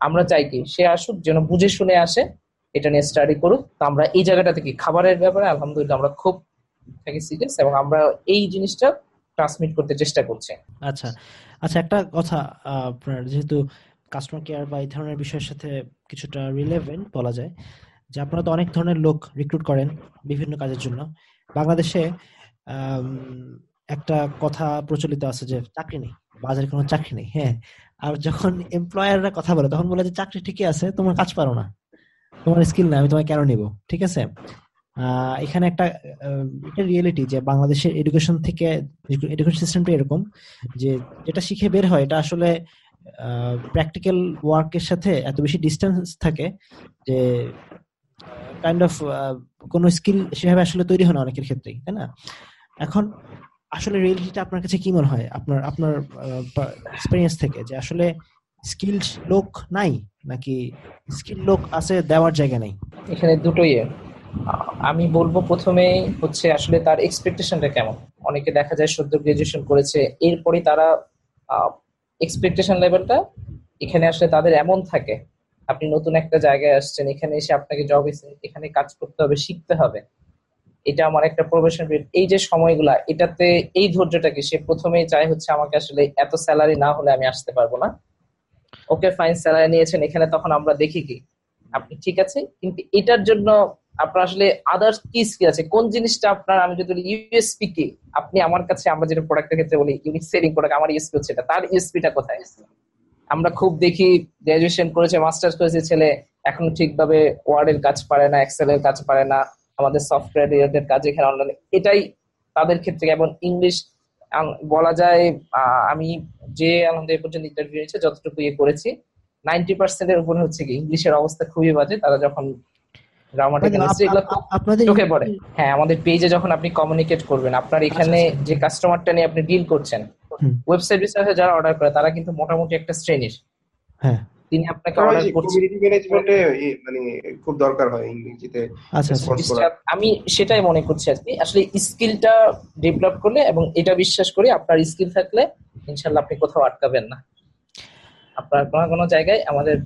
আমরা চাই কি সে আসুক যেন বুঝে শুনে আসে এটা নিয়ে স্টাডি করুক। তো আমরা এই জায়গাটা থেকে খাবারের ব্যাপারে আলহামদুলিল্লাহ আমরা খুব থাকি সিরিয়াস এবং আমরা এই জিনিসটা ট্রান্সমিট করতে চেষ্টা করছি। আচ্ছা আচ্ছা একটা কথা আপনার যেহেতু কাস্টমার কেয়ার বা এই ধরনের বিষয়ের সাথে কিছুটা রিলেভেন্ট বলা যায় যে আপনারা তো অনেক ধরনের লোক রিক্রুট করেন বিভিন্ন কাজের জন্য। বাংলাদেশে একটা কথা প্রচলিত আছে যে চাকরি নেই, বাজারে কোনো চাকরি নেই হ্যাঁ? আর যখন এমপ্লয়াররা কথা বলে, তখন বলে যে চাকরি ঠিকই আছে, তোমার কাজ পারো না। তোমার স্কিল না আমি তোমায় কেন নিব? ঠিক আছে? এখানে একটা এটা রিয়েলিটি যে বাংলাদেশের এডুকেশন থেকে এডুকেশন সিস্টেমটা এরকম যে যেটা শিখে বের হয়, এটা আসলে প্র্যাকটিক্যাল ওয়ার্কের সাথে এত বেশি ডিস্টেন্স থাকে যে কাইন্ড অফ কোনো স্কিল সেভাবে আসলে তৈরি হয় না অনেকের ক্ষেত্রেই, তাই না? এখন আসলে রিয়েলিটিটা আপনার কাছে কি মনে হয়? আপনার আপনার এক্সপিরিয়েন্স থেকে যে আসলে স্কিল লোক নাই নাকি স্কিল লোক আছে দেওয়ার জায়গা নাই? এখানে দুটোই আমি বলব প্রথমে হচ্ছে আসলে তার এক্সপেকটেশনটা কেমন? অনেকে দেখা যায় সদ্য গ্রাজুয়েশন করেছে এরপরে তারা এক্সপেকটেশন লেভেলটা এখানে আসলে তাদের এমন থাকে আপনি নতুন একটা জায়গায় আসছেন, এখানে এসে আপনাকে জব এখানে কাজ করতে হবে, শিখতে হবে। এটা আমার একটা প্রবেশন এই যে সময়গুলা, এটাতে এই ধৈর্যটাকে সে প্রথমেই চায় হচ্ছে আমাকে আসলে এত স্যালারি না হলে আমি আসতে পারব না। ওকে ফাইন স্যালারি নিয়েছেন, এখানে তখন আমরা দেখি কি। আপনি ঠিক আছে, কিন্তু এটার জন্য আপনার আসলে আদার্স কি স্কিল আছে? কোন জিনিসটা আপনার, আমি যদি ইউএসপি কি, আপনি আমার কাছে আমরা যেটা প্রোডাক্টের ক্ষেত্রে বলি ইউনিক সেলিং প্রোডাক্ট আমার ইউএসপি হচ্ছে এটা। তার ইউএসপিটা কোথায়? আমরা খুব দেখি গ্রাজুয়েশন করেছে মাস্টার্স করেছে ছেলে এখন ঠিকভাবে ওয়ার্ডের কাজ পারে না এক্সেল এর কাজ পারে না আমাদের সফটওয়্যার রিলেটেড কাজ এখানে অনলাইনে এটাই তাদের ক্ষেত্রে এবং ইংলিশ বলা যায় আমি যে আমাদের পর্যন্ত ইন্টারভিউ নিয়েছে যতটুকু ইয়ে করেছি নাইনটি পার্সেন্ট এর উপরে হচ্ছে কি ইংলিশের অবস্থা খুবই বাজে তারা যখন চোখে পড়ে হ্যাঁ আমাদের পেজে যখন আপনি কমিউনিকেট করবেন আপনার আচ্ছা, এখানে আচ্ছা। যে কাস্টমারটা নিয়ে আপনি ডিল করছেন ওয়েবসাইট রিসার্চে যারা অর্ডার করে তারা কিন্তু মোটামুটি একটা শ্রেণির। হ্যাঁ। তিনি আপনাকে অর্ডার করছেন ম্যানেজমেন্টে মানে খুব দরকার হয় ইংরেজিতে আচ্ছা, আচ্ছা। আমি সেটাই মনে করছি আজকে আসলে স্কিলটা ডেভেলপ করলে এবং এটা বিশ্বাস করি আপনার স্কিল থাকলে ইনশাআল্লাহ আপনি কোথাও আটকাবেন না। আপনার কোনো কোনো জায়গায় আমাদের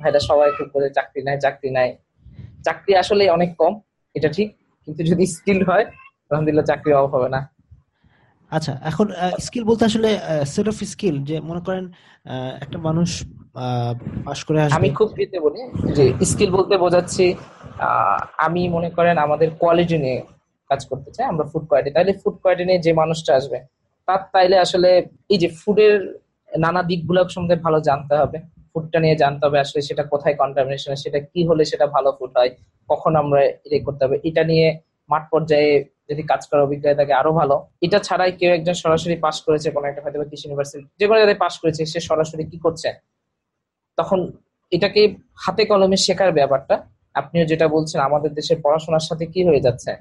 ভাইরা সবাই খুব করে চাকরি নাই চাকরি নাই চাকরি আসলে অনেক কম এটা ঠিক। কিন্তু যদি স্কিল হয় আলহামদুলিল্লাহ চাকরি অভাব হবে না। আচ্ছা এখন স্কিল বলতে আসলে সেট অফ স্কিল যে মনে করেন একটা মানুষ পাস করে আসবে। আমি খুব ফ্রিতে বলি যে স্কিল বলতে বোঝাচ্ছি আমি মনে করেন আমাদের কোয়ালিটি নিয়ে কাজ করতে চাই, আমরা ফুড কোয়ালিটি তাইলে ফুড কোয়ালিটি নিয়ে যে মানুষটা আসবে, তার তাইলে আসলে এই যে ফুডের নানা দিকগুলো সম্বন্ধে ভালো জানতে হবে। ফুডটা নিয়ে জানতে হবে আসলে সেটা কোথায় কন্টামিনেশন সেটা কি হলে সেটা ভালো ফুড হয়, কখন আমরা এটা করতে হবে। এটা নিয়ে মাঠ পর্যায়ে যদি কাজ করার অভিজ্ঞতা থাকে, আরও ভালো। এটা ছাড়াই কেউ একজন সরাসরি পাশ করেছে কোনো একটা হয়তো কৃষি ইউনিভার্সিটি যে কোনো জায়গায় পাশ করেছে, সে সরাসরি কি করছে? তখন এটাকে হাতে কলমে শেখার ব্যাপারটা। আপনিও যেটা বলছেন, আমাদের দেশের পড়াশোনার সাথে কি হয়ে যাচ্ছে?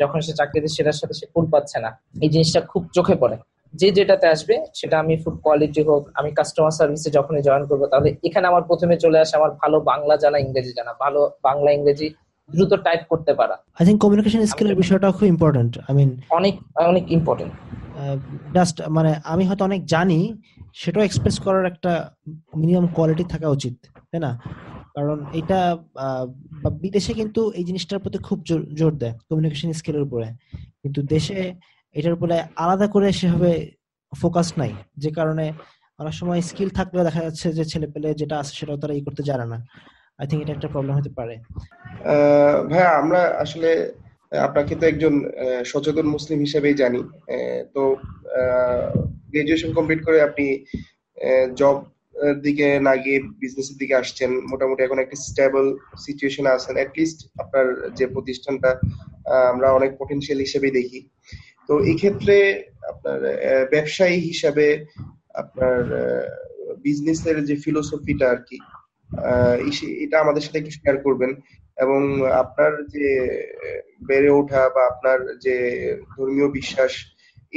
যখন সে চাকরিতে সেটার সাথে সে ফুল পাচ্ছে না। এই জিনিসটা খুব চোখে পড়ে। যে যেটাতে আসবে, সেটা আমি ফুড কোয়ালিটি হোক, আমি কাস্টমার সার্ভিসে যখনই জয়েন করব, তাহলে এখানে আমার প্রথমে চলে আসে আমার ভালো বাংলা জানা ইংরেজি জানা। ভালো বাংলা ইংরেজি দ্রুত টাইপ করতে পারা। আই থিংক কমিউনিকেশন স্কিলের বিষয়টা খুব ইম্পর্টেন্ট আই মিন অনেক অনেক ইম্পর্টেন্ট জাস্ট মানে আমি হয়তো অনেক জানি সেটাও এক্সপ্রেস করার একটা মিনিমাম কোয়ালিটি থাকা উচিত তাই না? কারণ এটা বিদেশে কিন্তু এই জিনিসটার প্রতি খুব জোর দেয় কমিউনিকেশন স্কিলের উপরে। কিন্তু দেশে এটার উপরে আলাদা করে সেভাবে ফোকাস নাই। যে কারণে অনেক সময় স্কিল থাকলে দেখা যাচ্ছে যে ছেলে পেলে যেটা আছে সেটাও তারা ই করতে জানে না। আই থিঙ্ক এটা একটা প্রবলেম হতে পারে। ভাইয়া, আমরা আসলে আপনাকে তো একজন সচেতন মুসলিম হিসেবেই জানি। তো গ্রাজুয়েশন কমপ্লিট করে আপনি জব দিকে না গিয়ে বিজনেসের দিকে আসছেন, মোটামুটি এখন একটা স্টেবল সিচুয়েশনে আছেন অ্যাটলিস্ট আপনার যে প্রতিষ্ঠানটা আমরা অনেক পোটেনশিয়াল হিসেবে দেখি। তো এই ক্ষেত্রে আপনার ব্যবসায়ী হিসাবে আপনার বিজনেসের যে ফিলোসফিটা আর কি এটা আমাদের সাথে একটু শেয়ার করবেন। এবং আপনার যে বেড়ে ওঠা বা আপনার যে ধর্মীয় বিশ্বাস,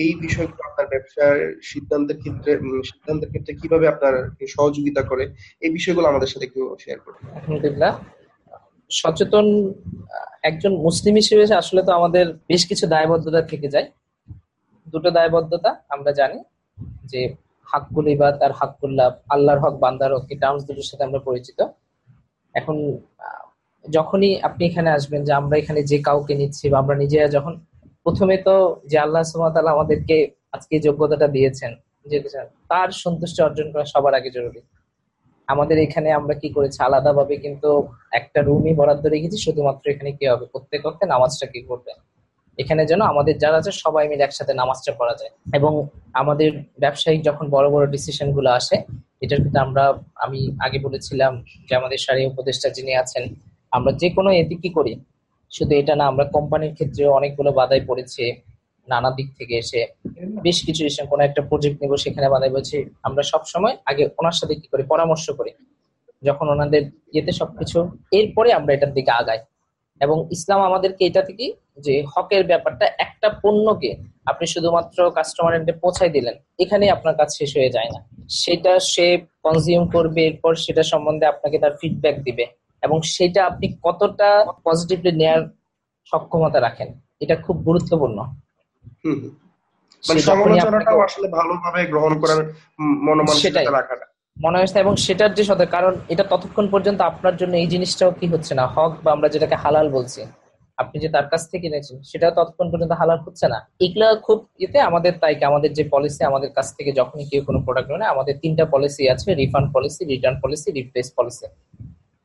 এই বিষয়গুলো আপনার ব্যবসার সিদ্ধান্তের ক্ষেত্রে সিদ্ধান্তের ক্ষেত্রে কীভাবে আপনার সহযোগিতা করে, এই বিষয়গুলো আমাদের সাথে একটু শেয়ার করবেন। আলহামদুলিল্লাহ। সচেতন একজন মুসলিম হিসেবে আসলে তো আমাদের বেশ কিছু দায়বদ্ধতা থেকে যায়। দুটো দায়বদ্ধতা আমরা জানি, যে হাক্কুল ইবাদ আর হাক্কুল্লাহ আল্লাহর হক, বান্দার হক, এই টার্মস দুটোর সাথে আমরা পরিচিত। এখন যখনই আপনি এখানে আসবেন যে আমরা এখানে যে কাউকে নিচ্ছি বা আমরা নিজেরা যখন, প্রথমে তো যে আল্লাহ সুমাতাল আমাদেরকে আজকে যোগ্যতাটা দিয়েছেন, যে তার সন্তুষ্টি অর্জন করা সবার আগে জরুরি। আমাদের এখানে আমরা কি করেছি? আলাদাভাবে কিন্তু একটা রুমই বরাদ্দ রেখেছি, শুধুমাত্র এখানে কি হবে? প্রত্যেক অর্থে নামাজটা কি করবে? এখানে যেন আমাদের যারা আছে সবাই মিলে একসাথে নামাজটা পড়া যায়। এবং আমাদের ব্যবসায়িক যখন বড় বড় ডিসিশনগুলো আসে, এটার ক্ষেত্রে আমরা, আমি আগে বলেছিলাম যে আমাদের সারি উপদেষ্টা যিনি আছেন, আমরা যে কোনো এতে কি করি? শুধু এটা না, আমরা কোম্পানির ক্ষেত্রে অনেকগুলো বাধাই পড়েছে, নানা দিক থেকে এসে বেশ কিছু এসে কোনো একটা প্রজেক্ট নেব, সেখানে বাধাই বলছি আমরা সব সময় আগে ওনার সাথে কি করি? পরামর্শ করি। যখন ওনাদের ইয়েতে সবকিছু, এরপরে আমরা এটার দিকে আগাই। এবং ইসলাম আমাদেরকে এটা থেকে যে হকের ব্যাপারটা একটা পণ্যকে আপনি শুধুমাত্র কাস্টমারের পৌঁছাই দিলেন এখানে আপনার কাজ শেষ হয়ে যায় না। সেটা সে কনজিউম করবে এরপর সেটা সম্বন্ধে আপনাকে তার ফিডব্যাক দিবে এবং সেটা আপনি কতটা পজিটিভলি নেয়ার সক্ষমতা রাখেন এটা খুব গুরুত্বপূর্ণ। মানে সমালোচনাটাও আসলে ভালোভাবে গ্রহণ করার মনোমানসিকতা রাখাটা। মনে হয়েছে এবং সেটার যে সাথে কারণ এটা ততক্ষণ পর্যন্ত আপনার জন্য এই জিনিসটাও কি হচ্ছে না হক বা আমরা যেটাকে হালাল বলছি আপনি যে তার কাছ থেকে কিনেছেন সেটাও ততক্ষণ পর্যন্ত হালাল হচ্ছে না। এগুলা খুব ইতে আমাদের তাই আমাদের যে পলিসি আমাদের কাছ থেকে যখনই কেউ কোনো প্রোডাক্ট নেয় আমাদের তিনটা পলিসি আছে refund policy return policy replace policy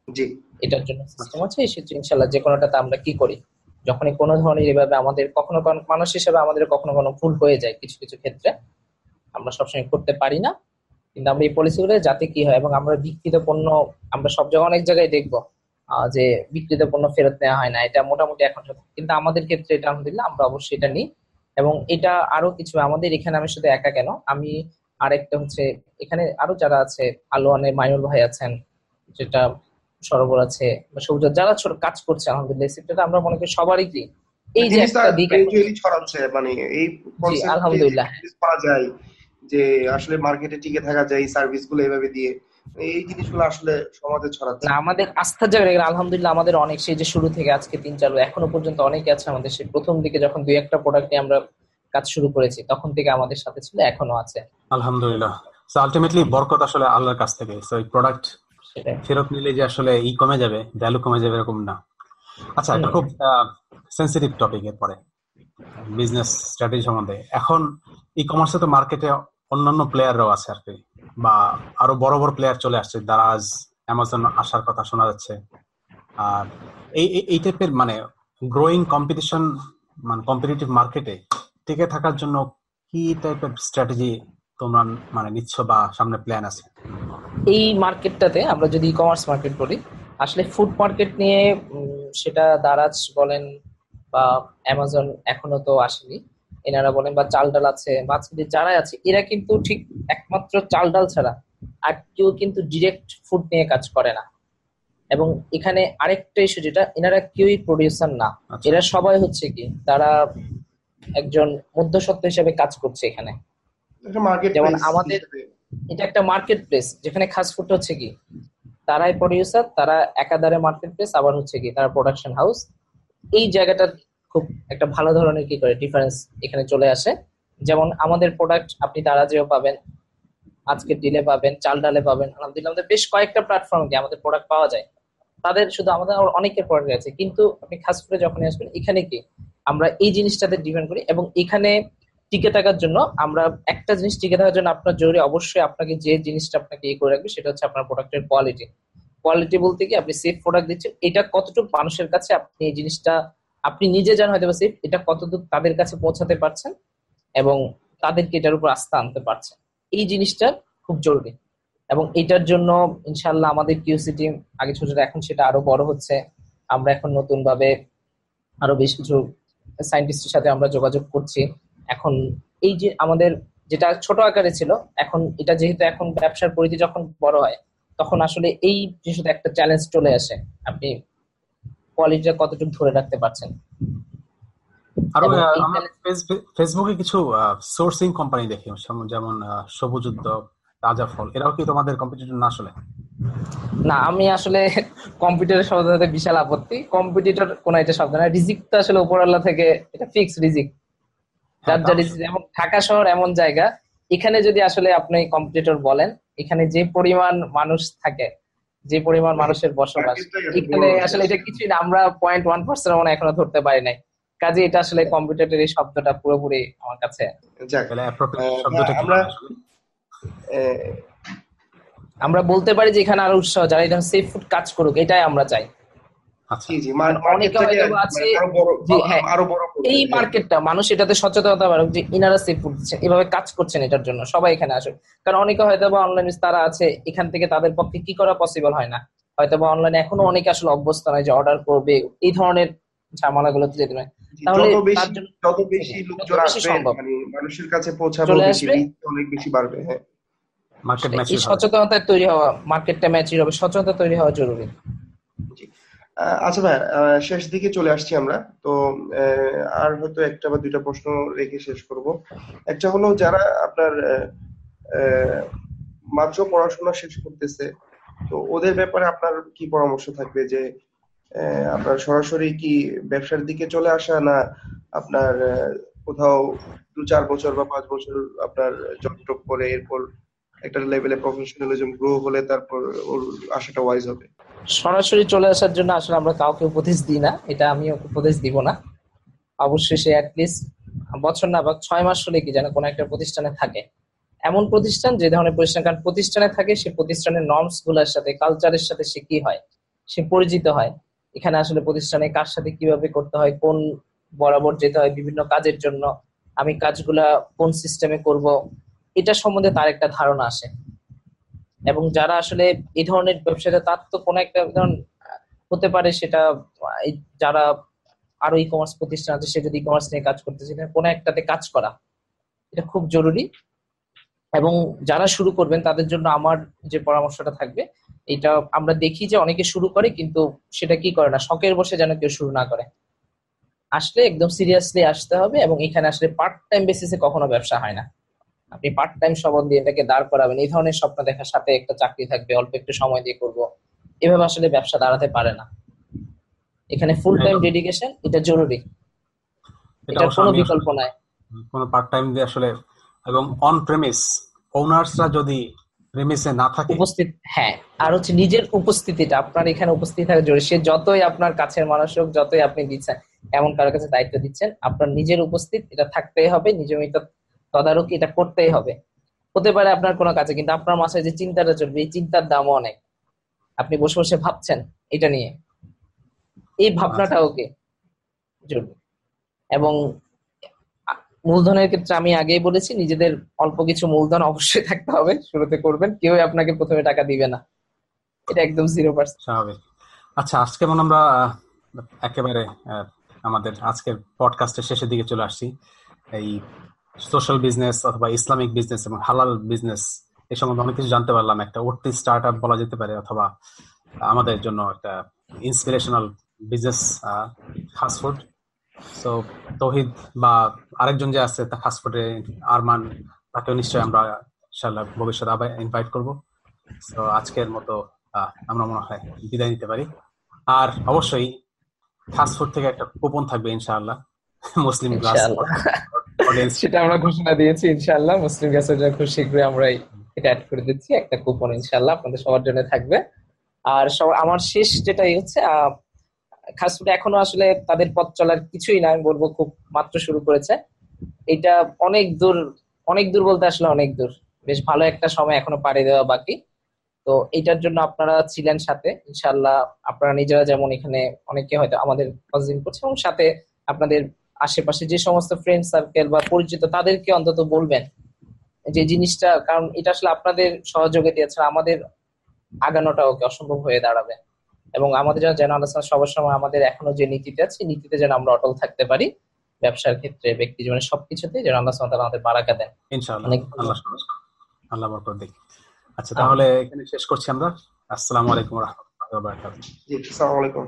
জি। এটার জন্য সিস্টেম আছে সেটা ইনশাল্লাহ যে কোনোটাতে আমরা কি করি? যখনই কোনো ধরনের এভাবে আমাদের কখনো কখনো মানুষ হিসেবে আমাদের কখনো কোনো ভুল হয়ে যায় কিছু কিছু ক্ষেত্রে আমরা সবসময় করতে পারি না। কিন্তু আমরা এই পলিসিগুলো যাতে কি হয় এবং আমরা বিক্রিত পণ্য আমরা সব জায়গায় অনেক জায়গায় দেখব। যে বিক্রিত পণ্য ফেরত নেওয়া হয় না এটা মোটামুটি এখন কিন্তু আমাদের ক্ষেত্রে এটা আলহামদুলিল্লাহ আমরা অবশ্যই এটা নিই। এবং এটা আরও কিছু আমাদের এখানে আমি শুধু একা কেন আমি আরেকটা হচ্ছে এখানে আরও যারা আছে আলোয়ানে মায়ুর ভাই আছেন যেটা সরোবর আছে সবুজ যারা ছোট কাজ করছে আলহামদুলিল্লাহ এই টা আমরা মনে করি সবারই কি এই যে একটা দিক ছড়াচ্ছে মানে এই আলহামদুলিল্লাহ। করা যায় যে আসলে মার্কেটে টিকে থাকা যায় এই সার্ভিসগুলো এভাবে দিয়ে। এই জিনিসগুলো আসলে সমাজে ছড়াচ্ছে। না আমাদের আস্থার জায়গা আলহামদুলিল্লাহ আমাদের অনেক সেই যে শুরু থেকে আজকে তিন চার এখনও পর্যন্ত অনেকে আছে আমাদের সেই প্রথম দিকে যখন দুই একটা প্রোডাক্ট নিয়ে আমরা কাজ শুরু করেছি তখন থেকে আমাদের সাথে ছিল এখনও আছে। আলহামদুলিল্লাহ। সো আলটিমেটলি বরকত আসলে আল্লাহর কাছ থেকে। সো এই প্রোডাক্ট সেটাই। ফেরত নিলে যে আসলে ই কমে যাবে ভ্যালু কমে যাবে এরকম না। আচ্ছা এটা খুব সেন্সিটিভ টপিক এরপরে বিজনেস স্ট্র্যাটেজি সম্বন্ধে। এখন ই কমার্সে তো মার্কেটে অন্যান্য প্লেয়াররাও আছে আর কি। বা আরও বড় বড় প্লেয়ার চলে আসছে, দারাজ অ্যামাজন আসার কথা শোনা যাচ্ছে। আর এই, এই- টাইপের মানে গ্রোয়িং কম্পিটিশন মানে কম্পিটিটিভ মার্কেটে টিকে থাকার জন্য কি টাইপের স্ট্র্যাটেজি তোমরা মানে নিচ্ছ বা সামনে প্ল্যান আছে? এই মার্কেটটাতে আমরা যদি ই কমার্স মার্কেট বলি, আসলে ফুড মার্কেট নিয়ে সেটা দারাজ বলেন বা অ্যামাজন এখনও তো আসেনি। এনারা বলেন বা চাল ডাল আছে মাঝখানে যারা আছে এরা কিন্তু ঠিক একমাত্র চাল ডাল ছাড়া আর কেউ কিন্তু ডিরেক্ট ফুড নিয়ে কাজ করে না। এবং এখানে আরেকটা ইস্যু যেটা এনারা কেউই প্রডিউসার না। আচ্ছা। এরা সবাই হচ্ছে কি তারা একজন মধ্যস্বত্ব হিসেবে কাজ করছে এখানে। যেমন আমাদের- এটা একটা মার্কেট প্লেস যেখানে খাস ফুড হচ্ছে কি তারাই প্রডিউসার তারা একাধারে মার্কেট প্লেস আবার হচ্ছে কি তারা প্রোডাকশন হাউস এই জায়গাটা খুব একটা ভালো ধরনের কি করে ডিফারেন্স এখানে চলে আসে। যেমন আমাদের প্রোডাক্ট আপনি তারা যেও পাবেন আজকে ডিলে পাবেন, চাল ডালে পাবেন। আলহামদুলিল্লাহ আমাদের বেশ কয়েকটা প্ল্যাটফর্ম দিয়ে আমাদের প্রোডাক্ট পাওয়া যায়। তাদের শুধু আমাদের অনেকের প্রোডাক্ট আছে। কিন্তু আপনি খাস ফুডে যখন আসবেন, এখানে কি আমরা এই জিনিসটাতে ডিপেন্ড করি এবং এখানে টিকে থাকার জন্য আমরা একটা জিনিস টিকে থাকার জন্য আপনার জরুরি অবশ্যই আপনাকে যে জিনিসটা আপনাকে ইয়ে করে রাখবে সেটা হচ্ছে আপনার প্রোডাক্টের কোয়ালিটি কোয়ালিটি বলতে কি আপনি সেফ প্রোডাক্ট দিচ্ছেন। এটা কতটুকু মানুষের কাছে আপনি এই জিনিসটা আপনি নিজে জান হয়তো সেফ এটা কতদূর তাদের কাছে পৌঁছাতে পারছেন এবং তাদেরকে এটার উপর আস্থা আনতে পারছেন। এই জিনিসটা খুব জরুরি। এবং এটার জন্য ইনশাল্লাহ আমাদের কিউসি টিম আগে ছোট এখন সেটা আরও বড় হচ্ছে। আমরা এখন নতুন ভাবে আরও বেশ কিছু সায়েন্টিস্টের সাথে আমরা যোগাযোগ করছি। এখন এই যে আমাদের যেটা ছোট আকারে ছিল, এখন এটা যেহেতু এখন ব্যবসার পরিধি যখন বড় হয়, তখন আসলে এই জিনিসটা একটা চ্যালেঞ্জ চলে আসে। আপনি কোয়ালিটিটা কতটুকু ধরে রাখতে পারছেন? আরও এবং ফেসবুক- কিছু সোর্সিং কোম্পানি দেখি যেমন সবুজ উদ্যোগ তাজা ফল এরাও কি তোমাদের কম্পিটিটর না আসলে? না আমি আসলে *laughs* কম্পিউটারের শব্দের সাথে বিশাল আপত্তি। কম্পিটিটর কোন এটা শব্দ না। রিজিক তো আসলে উপরওয়ালা থেকে এটা ফিক্স রিজিক। যার হ্যাঁ, যা রিজিক। যেমন ঢাকা শহর এমন জায়গা এখানে যদি আসলে আপনি কম্পিটিটর বলেন এখানে যে পরিমাণ মানুষ থাকে যে পরিমাণ মানুষের বসবাস। এখানে আসলে এটা কিছুই না আমরা পয়েন্ট ওয়ান পার্সেন্ট মনে এখনও ধরতে পারি নাই। কাজে এটা আসলে কম্পিউটারের এই শব্দটা পুরোপুরি আমার কাছে। আমরা বলতে পারি যে এখানে আরও উৎসাহ যারা এটা সেফ ফুড কাজ করুক এটাই আমরা চাই। এই মার্কেটটা মানুষ এটাতে সচেতনতা বাড়ুক যে ইনারা সেফ ফুড এভাবে কাজ করছেন এটার জন্য সবাই এখানে আসুক। কারণ অনেকে হয়তো বা অনলাইন তারা আছে এখান থেকে তাদের পক্ষে কি করা পসিবল হয় না। হয়তো বা অনলাইনে এখনও অনেকে আসলে অভ্যস্ত নয় যে অর্ডার করবে এই ধরনের ঝামেলাগুলোতে যেতে পারে তাহলে যত বেশি যত বেশি লোকজন আসবে সম্ভব। মানে মানুষের কাছে পৌঁছাবে অনেক বেশি বাড়বে হ্যাঁ। মার্কেট এই সচেতনতা তৈরি হওয়া মার্কেটটা ম্যাচিউর হবে সচেতনতা তৈরি হওয়া জরুরি। আচ্ছা ভাই শেষ দিকে চলে আসছি আমরা। তো আর হয়তো একটা বা দুইটা প্রশ্ন রেখে শেষ করব। একটা হলো যারা আপনার মাত্র পড়াশোনা শেষ করতেছে, তো ওদের ব্যাপারে আপনার কি পরামর্শ থাকবে যে আপনার সরাসরি কি ব্যবসার দিকে চলে আসা না আপনার কোথাও দু চার বছর বা পাঁচ বছর আপনার জব করে, এরপর একটা লেভেলে প্রফেশনালিজম গ্রো হলে তারপর ওর আশাটা ওয়াইজ হবে? সরাসরি চলে আসার জন্য আসলে আমরা কাউকে উপদেশ দিই না, এটা আমিও উপদেশ দিব না। অবশ্যই সে অ্যাটলিস্ট বছর না বা ছয় মাস হলে কি যেন কোনো একটা প্রতিষ্ঠানে থাকে। এমন প্রতিষ্ঠান যে ধরনের প্রতিষ্ঠান, কারণ প্রতিষ্ঠানে থাকে, সে প্রতিষ্ঠানের নর্মসগুলার সাথে কালচারের সাথে সে কি হয়, সে পরিচিত হয়। এখানে আসলে প্রতিষ্ঠানে কার সাথে কীভাবে করতে হয়, কোন বরাবর যেতে হয়, বিভিন্ন কাজের জন্য আমি কাজগুলা কোন সিস্টেমে করব, এটা সম্বন্ধে তার একটা ধারণা আসে। এবং যারা আসলে এই ধরনের ব্যবসাটা তার তো কোনো একটা ধরুন, হতে পারে সেটা যারা আরও ই কমার্স প্রতিষ্ঠান আছে, সে যদি ই কমার্স নিয়ে কাজ করতেছে সেখানে কোনো একটাতে কাজ করা, এটা খুব জরুরি। এবং যারা শুরু করবেন, তাদের জন্য আমার যে পরামর্শটা থাকবে, এটা আমরা দেখি যে অনেকে শুরু করে, কিন্তু সেটা কি করে না, শখের বসে যেন কেউ শুরু না করে। আসলে একদম সিরিয়াসলি আসতে হবে এবং এখানে আসলে পার্ট টাইম বেসিসে কখনো ব্যবসা হয় না। আপনি পার্ট টাইম সবল দিয়ে এটাকে দাঁড় করাবেন এই ধরনের স্বপ্ন দেখার সাথে একটা চাকরি থাকবে অল্প একটু সময় দিয়ে করব। এভাবে আসলে ব্যবসা দাঁড়াতে পারে না। এখানে ফুল টাইম ডেডিকেশন এটা জরুরি। এটা কোনো বিকল্প নাই। কোনো পার্ট টাইম দিয়ে আসলে এবং অন প্রেমিস ওনার্সরা যদি প্রেমিসে না থাকে উপস্থিত হ্যাঁ। আর হচ্ছে নিজের উপস্থিতিটা আপনার এখানে উপস্থিত থাকা জরুরি। সে যতই আপনার কাছের মানুষ হোক যতই আপনি দিচ্ছেন এমন কারোর কাছে দায়িত্ব দিচ্ছেন আপনার নিজের উপস্থিত এটা থাকতেই হবে। নিয়মিত তদারকি এটা করতেই হবে। হতে পারে আপনার কোনো কাজে কিন্তু আপনার মাথায় যে চিন্তাটা চলবে এই চিন্তার দামও অনেক। আপনি বসে বসে ভাবছেন এটা নিয়ে। এই ভাবনাটা ওকে জরুরি। এবং মূলধনের ক্ষেত্রে আমি আগেই বলেছি নিজেদের অল্প কিছু মূলধন অবশ্যই থাকতে হবে শুরুতে করবেন। কেউ আপনাকে প্রথমে টাকা দিবে না। এটা একদম জিরো পার্সেন্ট স্বাভাবিক। আচ্ছা আজকে মনে আমরা একেবারে আমাদের আজকের পডকাস্টের শেষের দিকে চলে আসছি। এই সোশ্যাল বিজনেস অথবা ইসলামিক বিজনেস এবং হালাল বিজনেস এই সম্বন্ধে অনেক কিছু জানতে পারলাম। একটা উঠতি স্টার্ট আপ বলা যেতে পারে অথবা আমাদের জন্য একটা inspirational business fast food so Tauhid বা আরেকজন যে আছে তা ফাস্টফুডে আরমান তাকেও নিশ্চয়ই আমরা ইনশাল্লাহ ভবিষ্যতে আবার ইনভাইট করব। তো আজকের মতো আমরা মনে হয় বিদায় নিতে পারি। আর অবশ্যই ফাস্টফুড থেকে একটা কুপন থাকবে ইনশাআল্লাহ। মুসলিম ক্লাস সেটা আমরা ঘোষণা দিয়েছি, ইনশাআল্লাহ। মুসলিম গ্যাসের জন্য খুব শীঘ্রই আমরা এটা অ্যাড করে দিচ্ছি, একটা কুপন ইনশাআল্লাহ আপনাদের সবার জন্য থাকবে। আর আমার শেষ যেটাই হচ্ছে খাস করে এখনও আসলে তাদের পথ চলার কিছুই না, আমি বলব খুব মাত্র শুরু করেছে। এটা অনেক দূর অনেক দূর বলতে আসলে অনেক দূর। বেশ ভালো একটা সময় এখনও পাড়ি দেওয়া বাকি। তো এটার জন্য আপনারা ছিলেন সাথে ইনশাল্লাহ আপনারা নিজেরা যেমন এখানে অনেকে হয়তো আমাদের করছে, এবং সাথে আপনাদের আশেপাশে যে সমস্ত ফ্রেন্ড সার্কেল বা পরিচিত তাদেরকে অন্তত বলবেন যে জিনিসটা কারণ এটা আসলে আপনাদের সহযোগিতা ছাড়া আমাদের আগানোটা ওকে অসম্ভব হয়ে দাঁড়াবে। এবং আমাদের যেন যেন আলোচনা সবার সময় আমাদের এখনও যে নীতিতে আছে নীতিতে যেন আমরা অটল থাকতে পারি ব্যবসার ক্ষেত্রে ব্যক্তি জীবনে সবকিছুতে যেন আল্লাহ সুবহানাহু আমাদের বারাকা দেন। ইনশাআল্লাহ। আল্লাহ আল্লাহ বরকত দিক। আচ্ছা তাহলে এখানে শেষ করছি আমরা। আসসালামু আলাইকুম ওয়া রাহমাতুল্লাহি ওয়া বারাকাতুহু। জি আসসালামু আলাইকুম।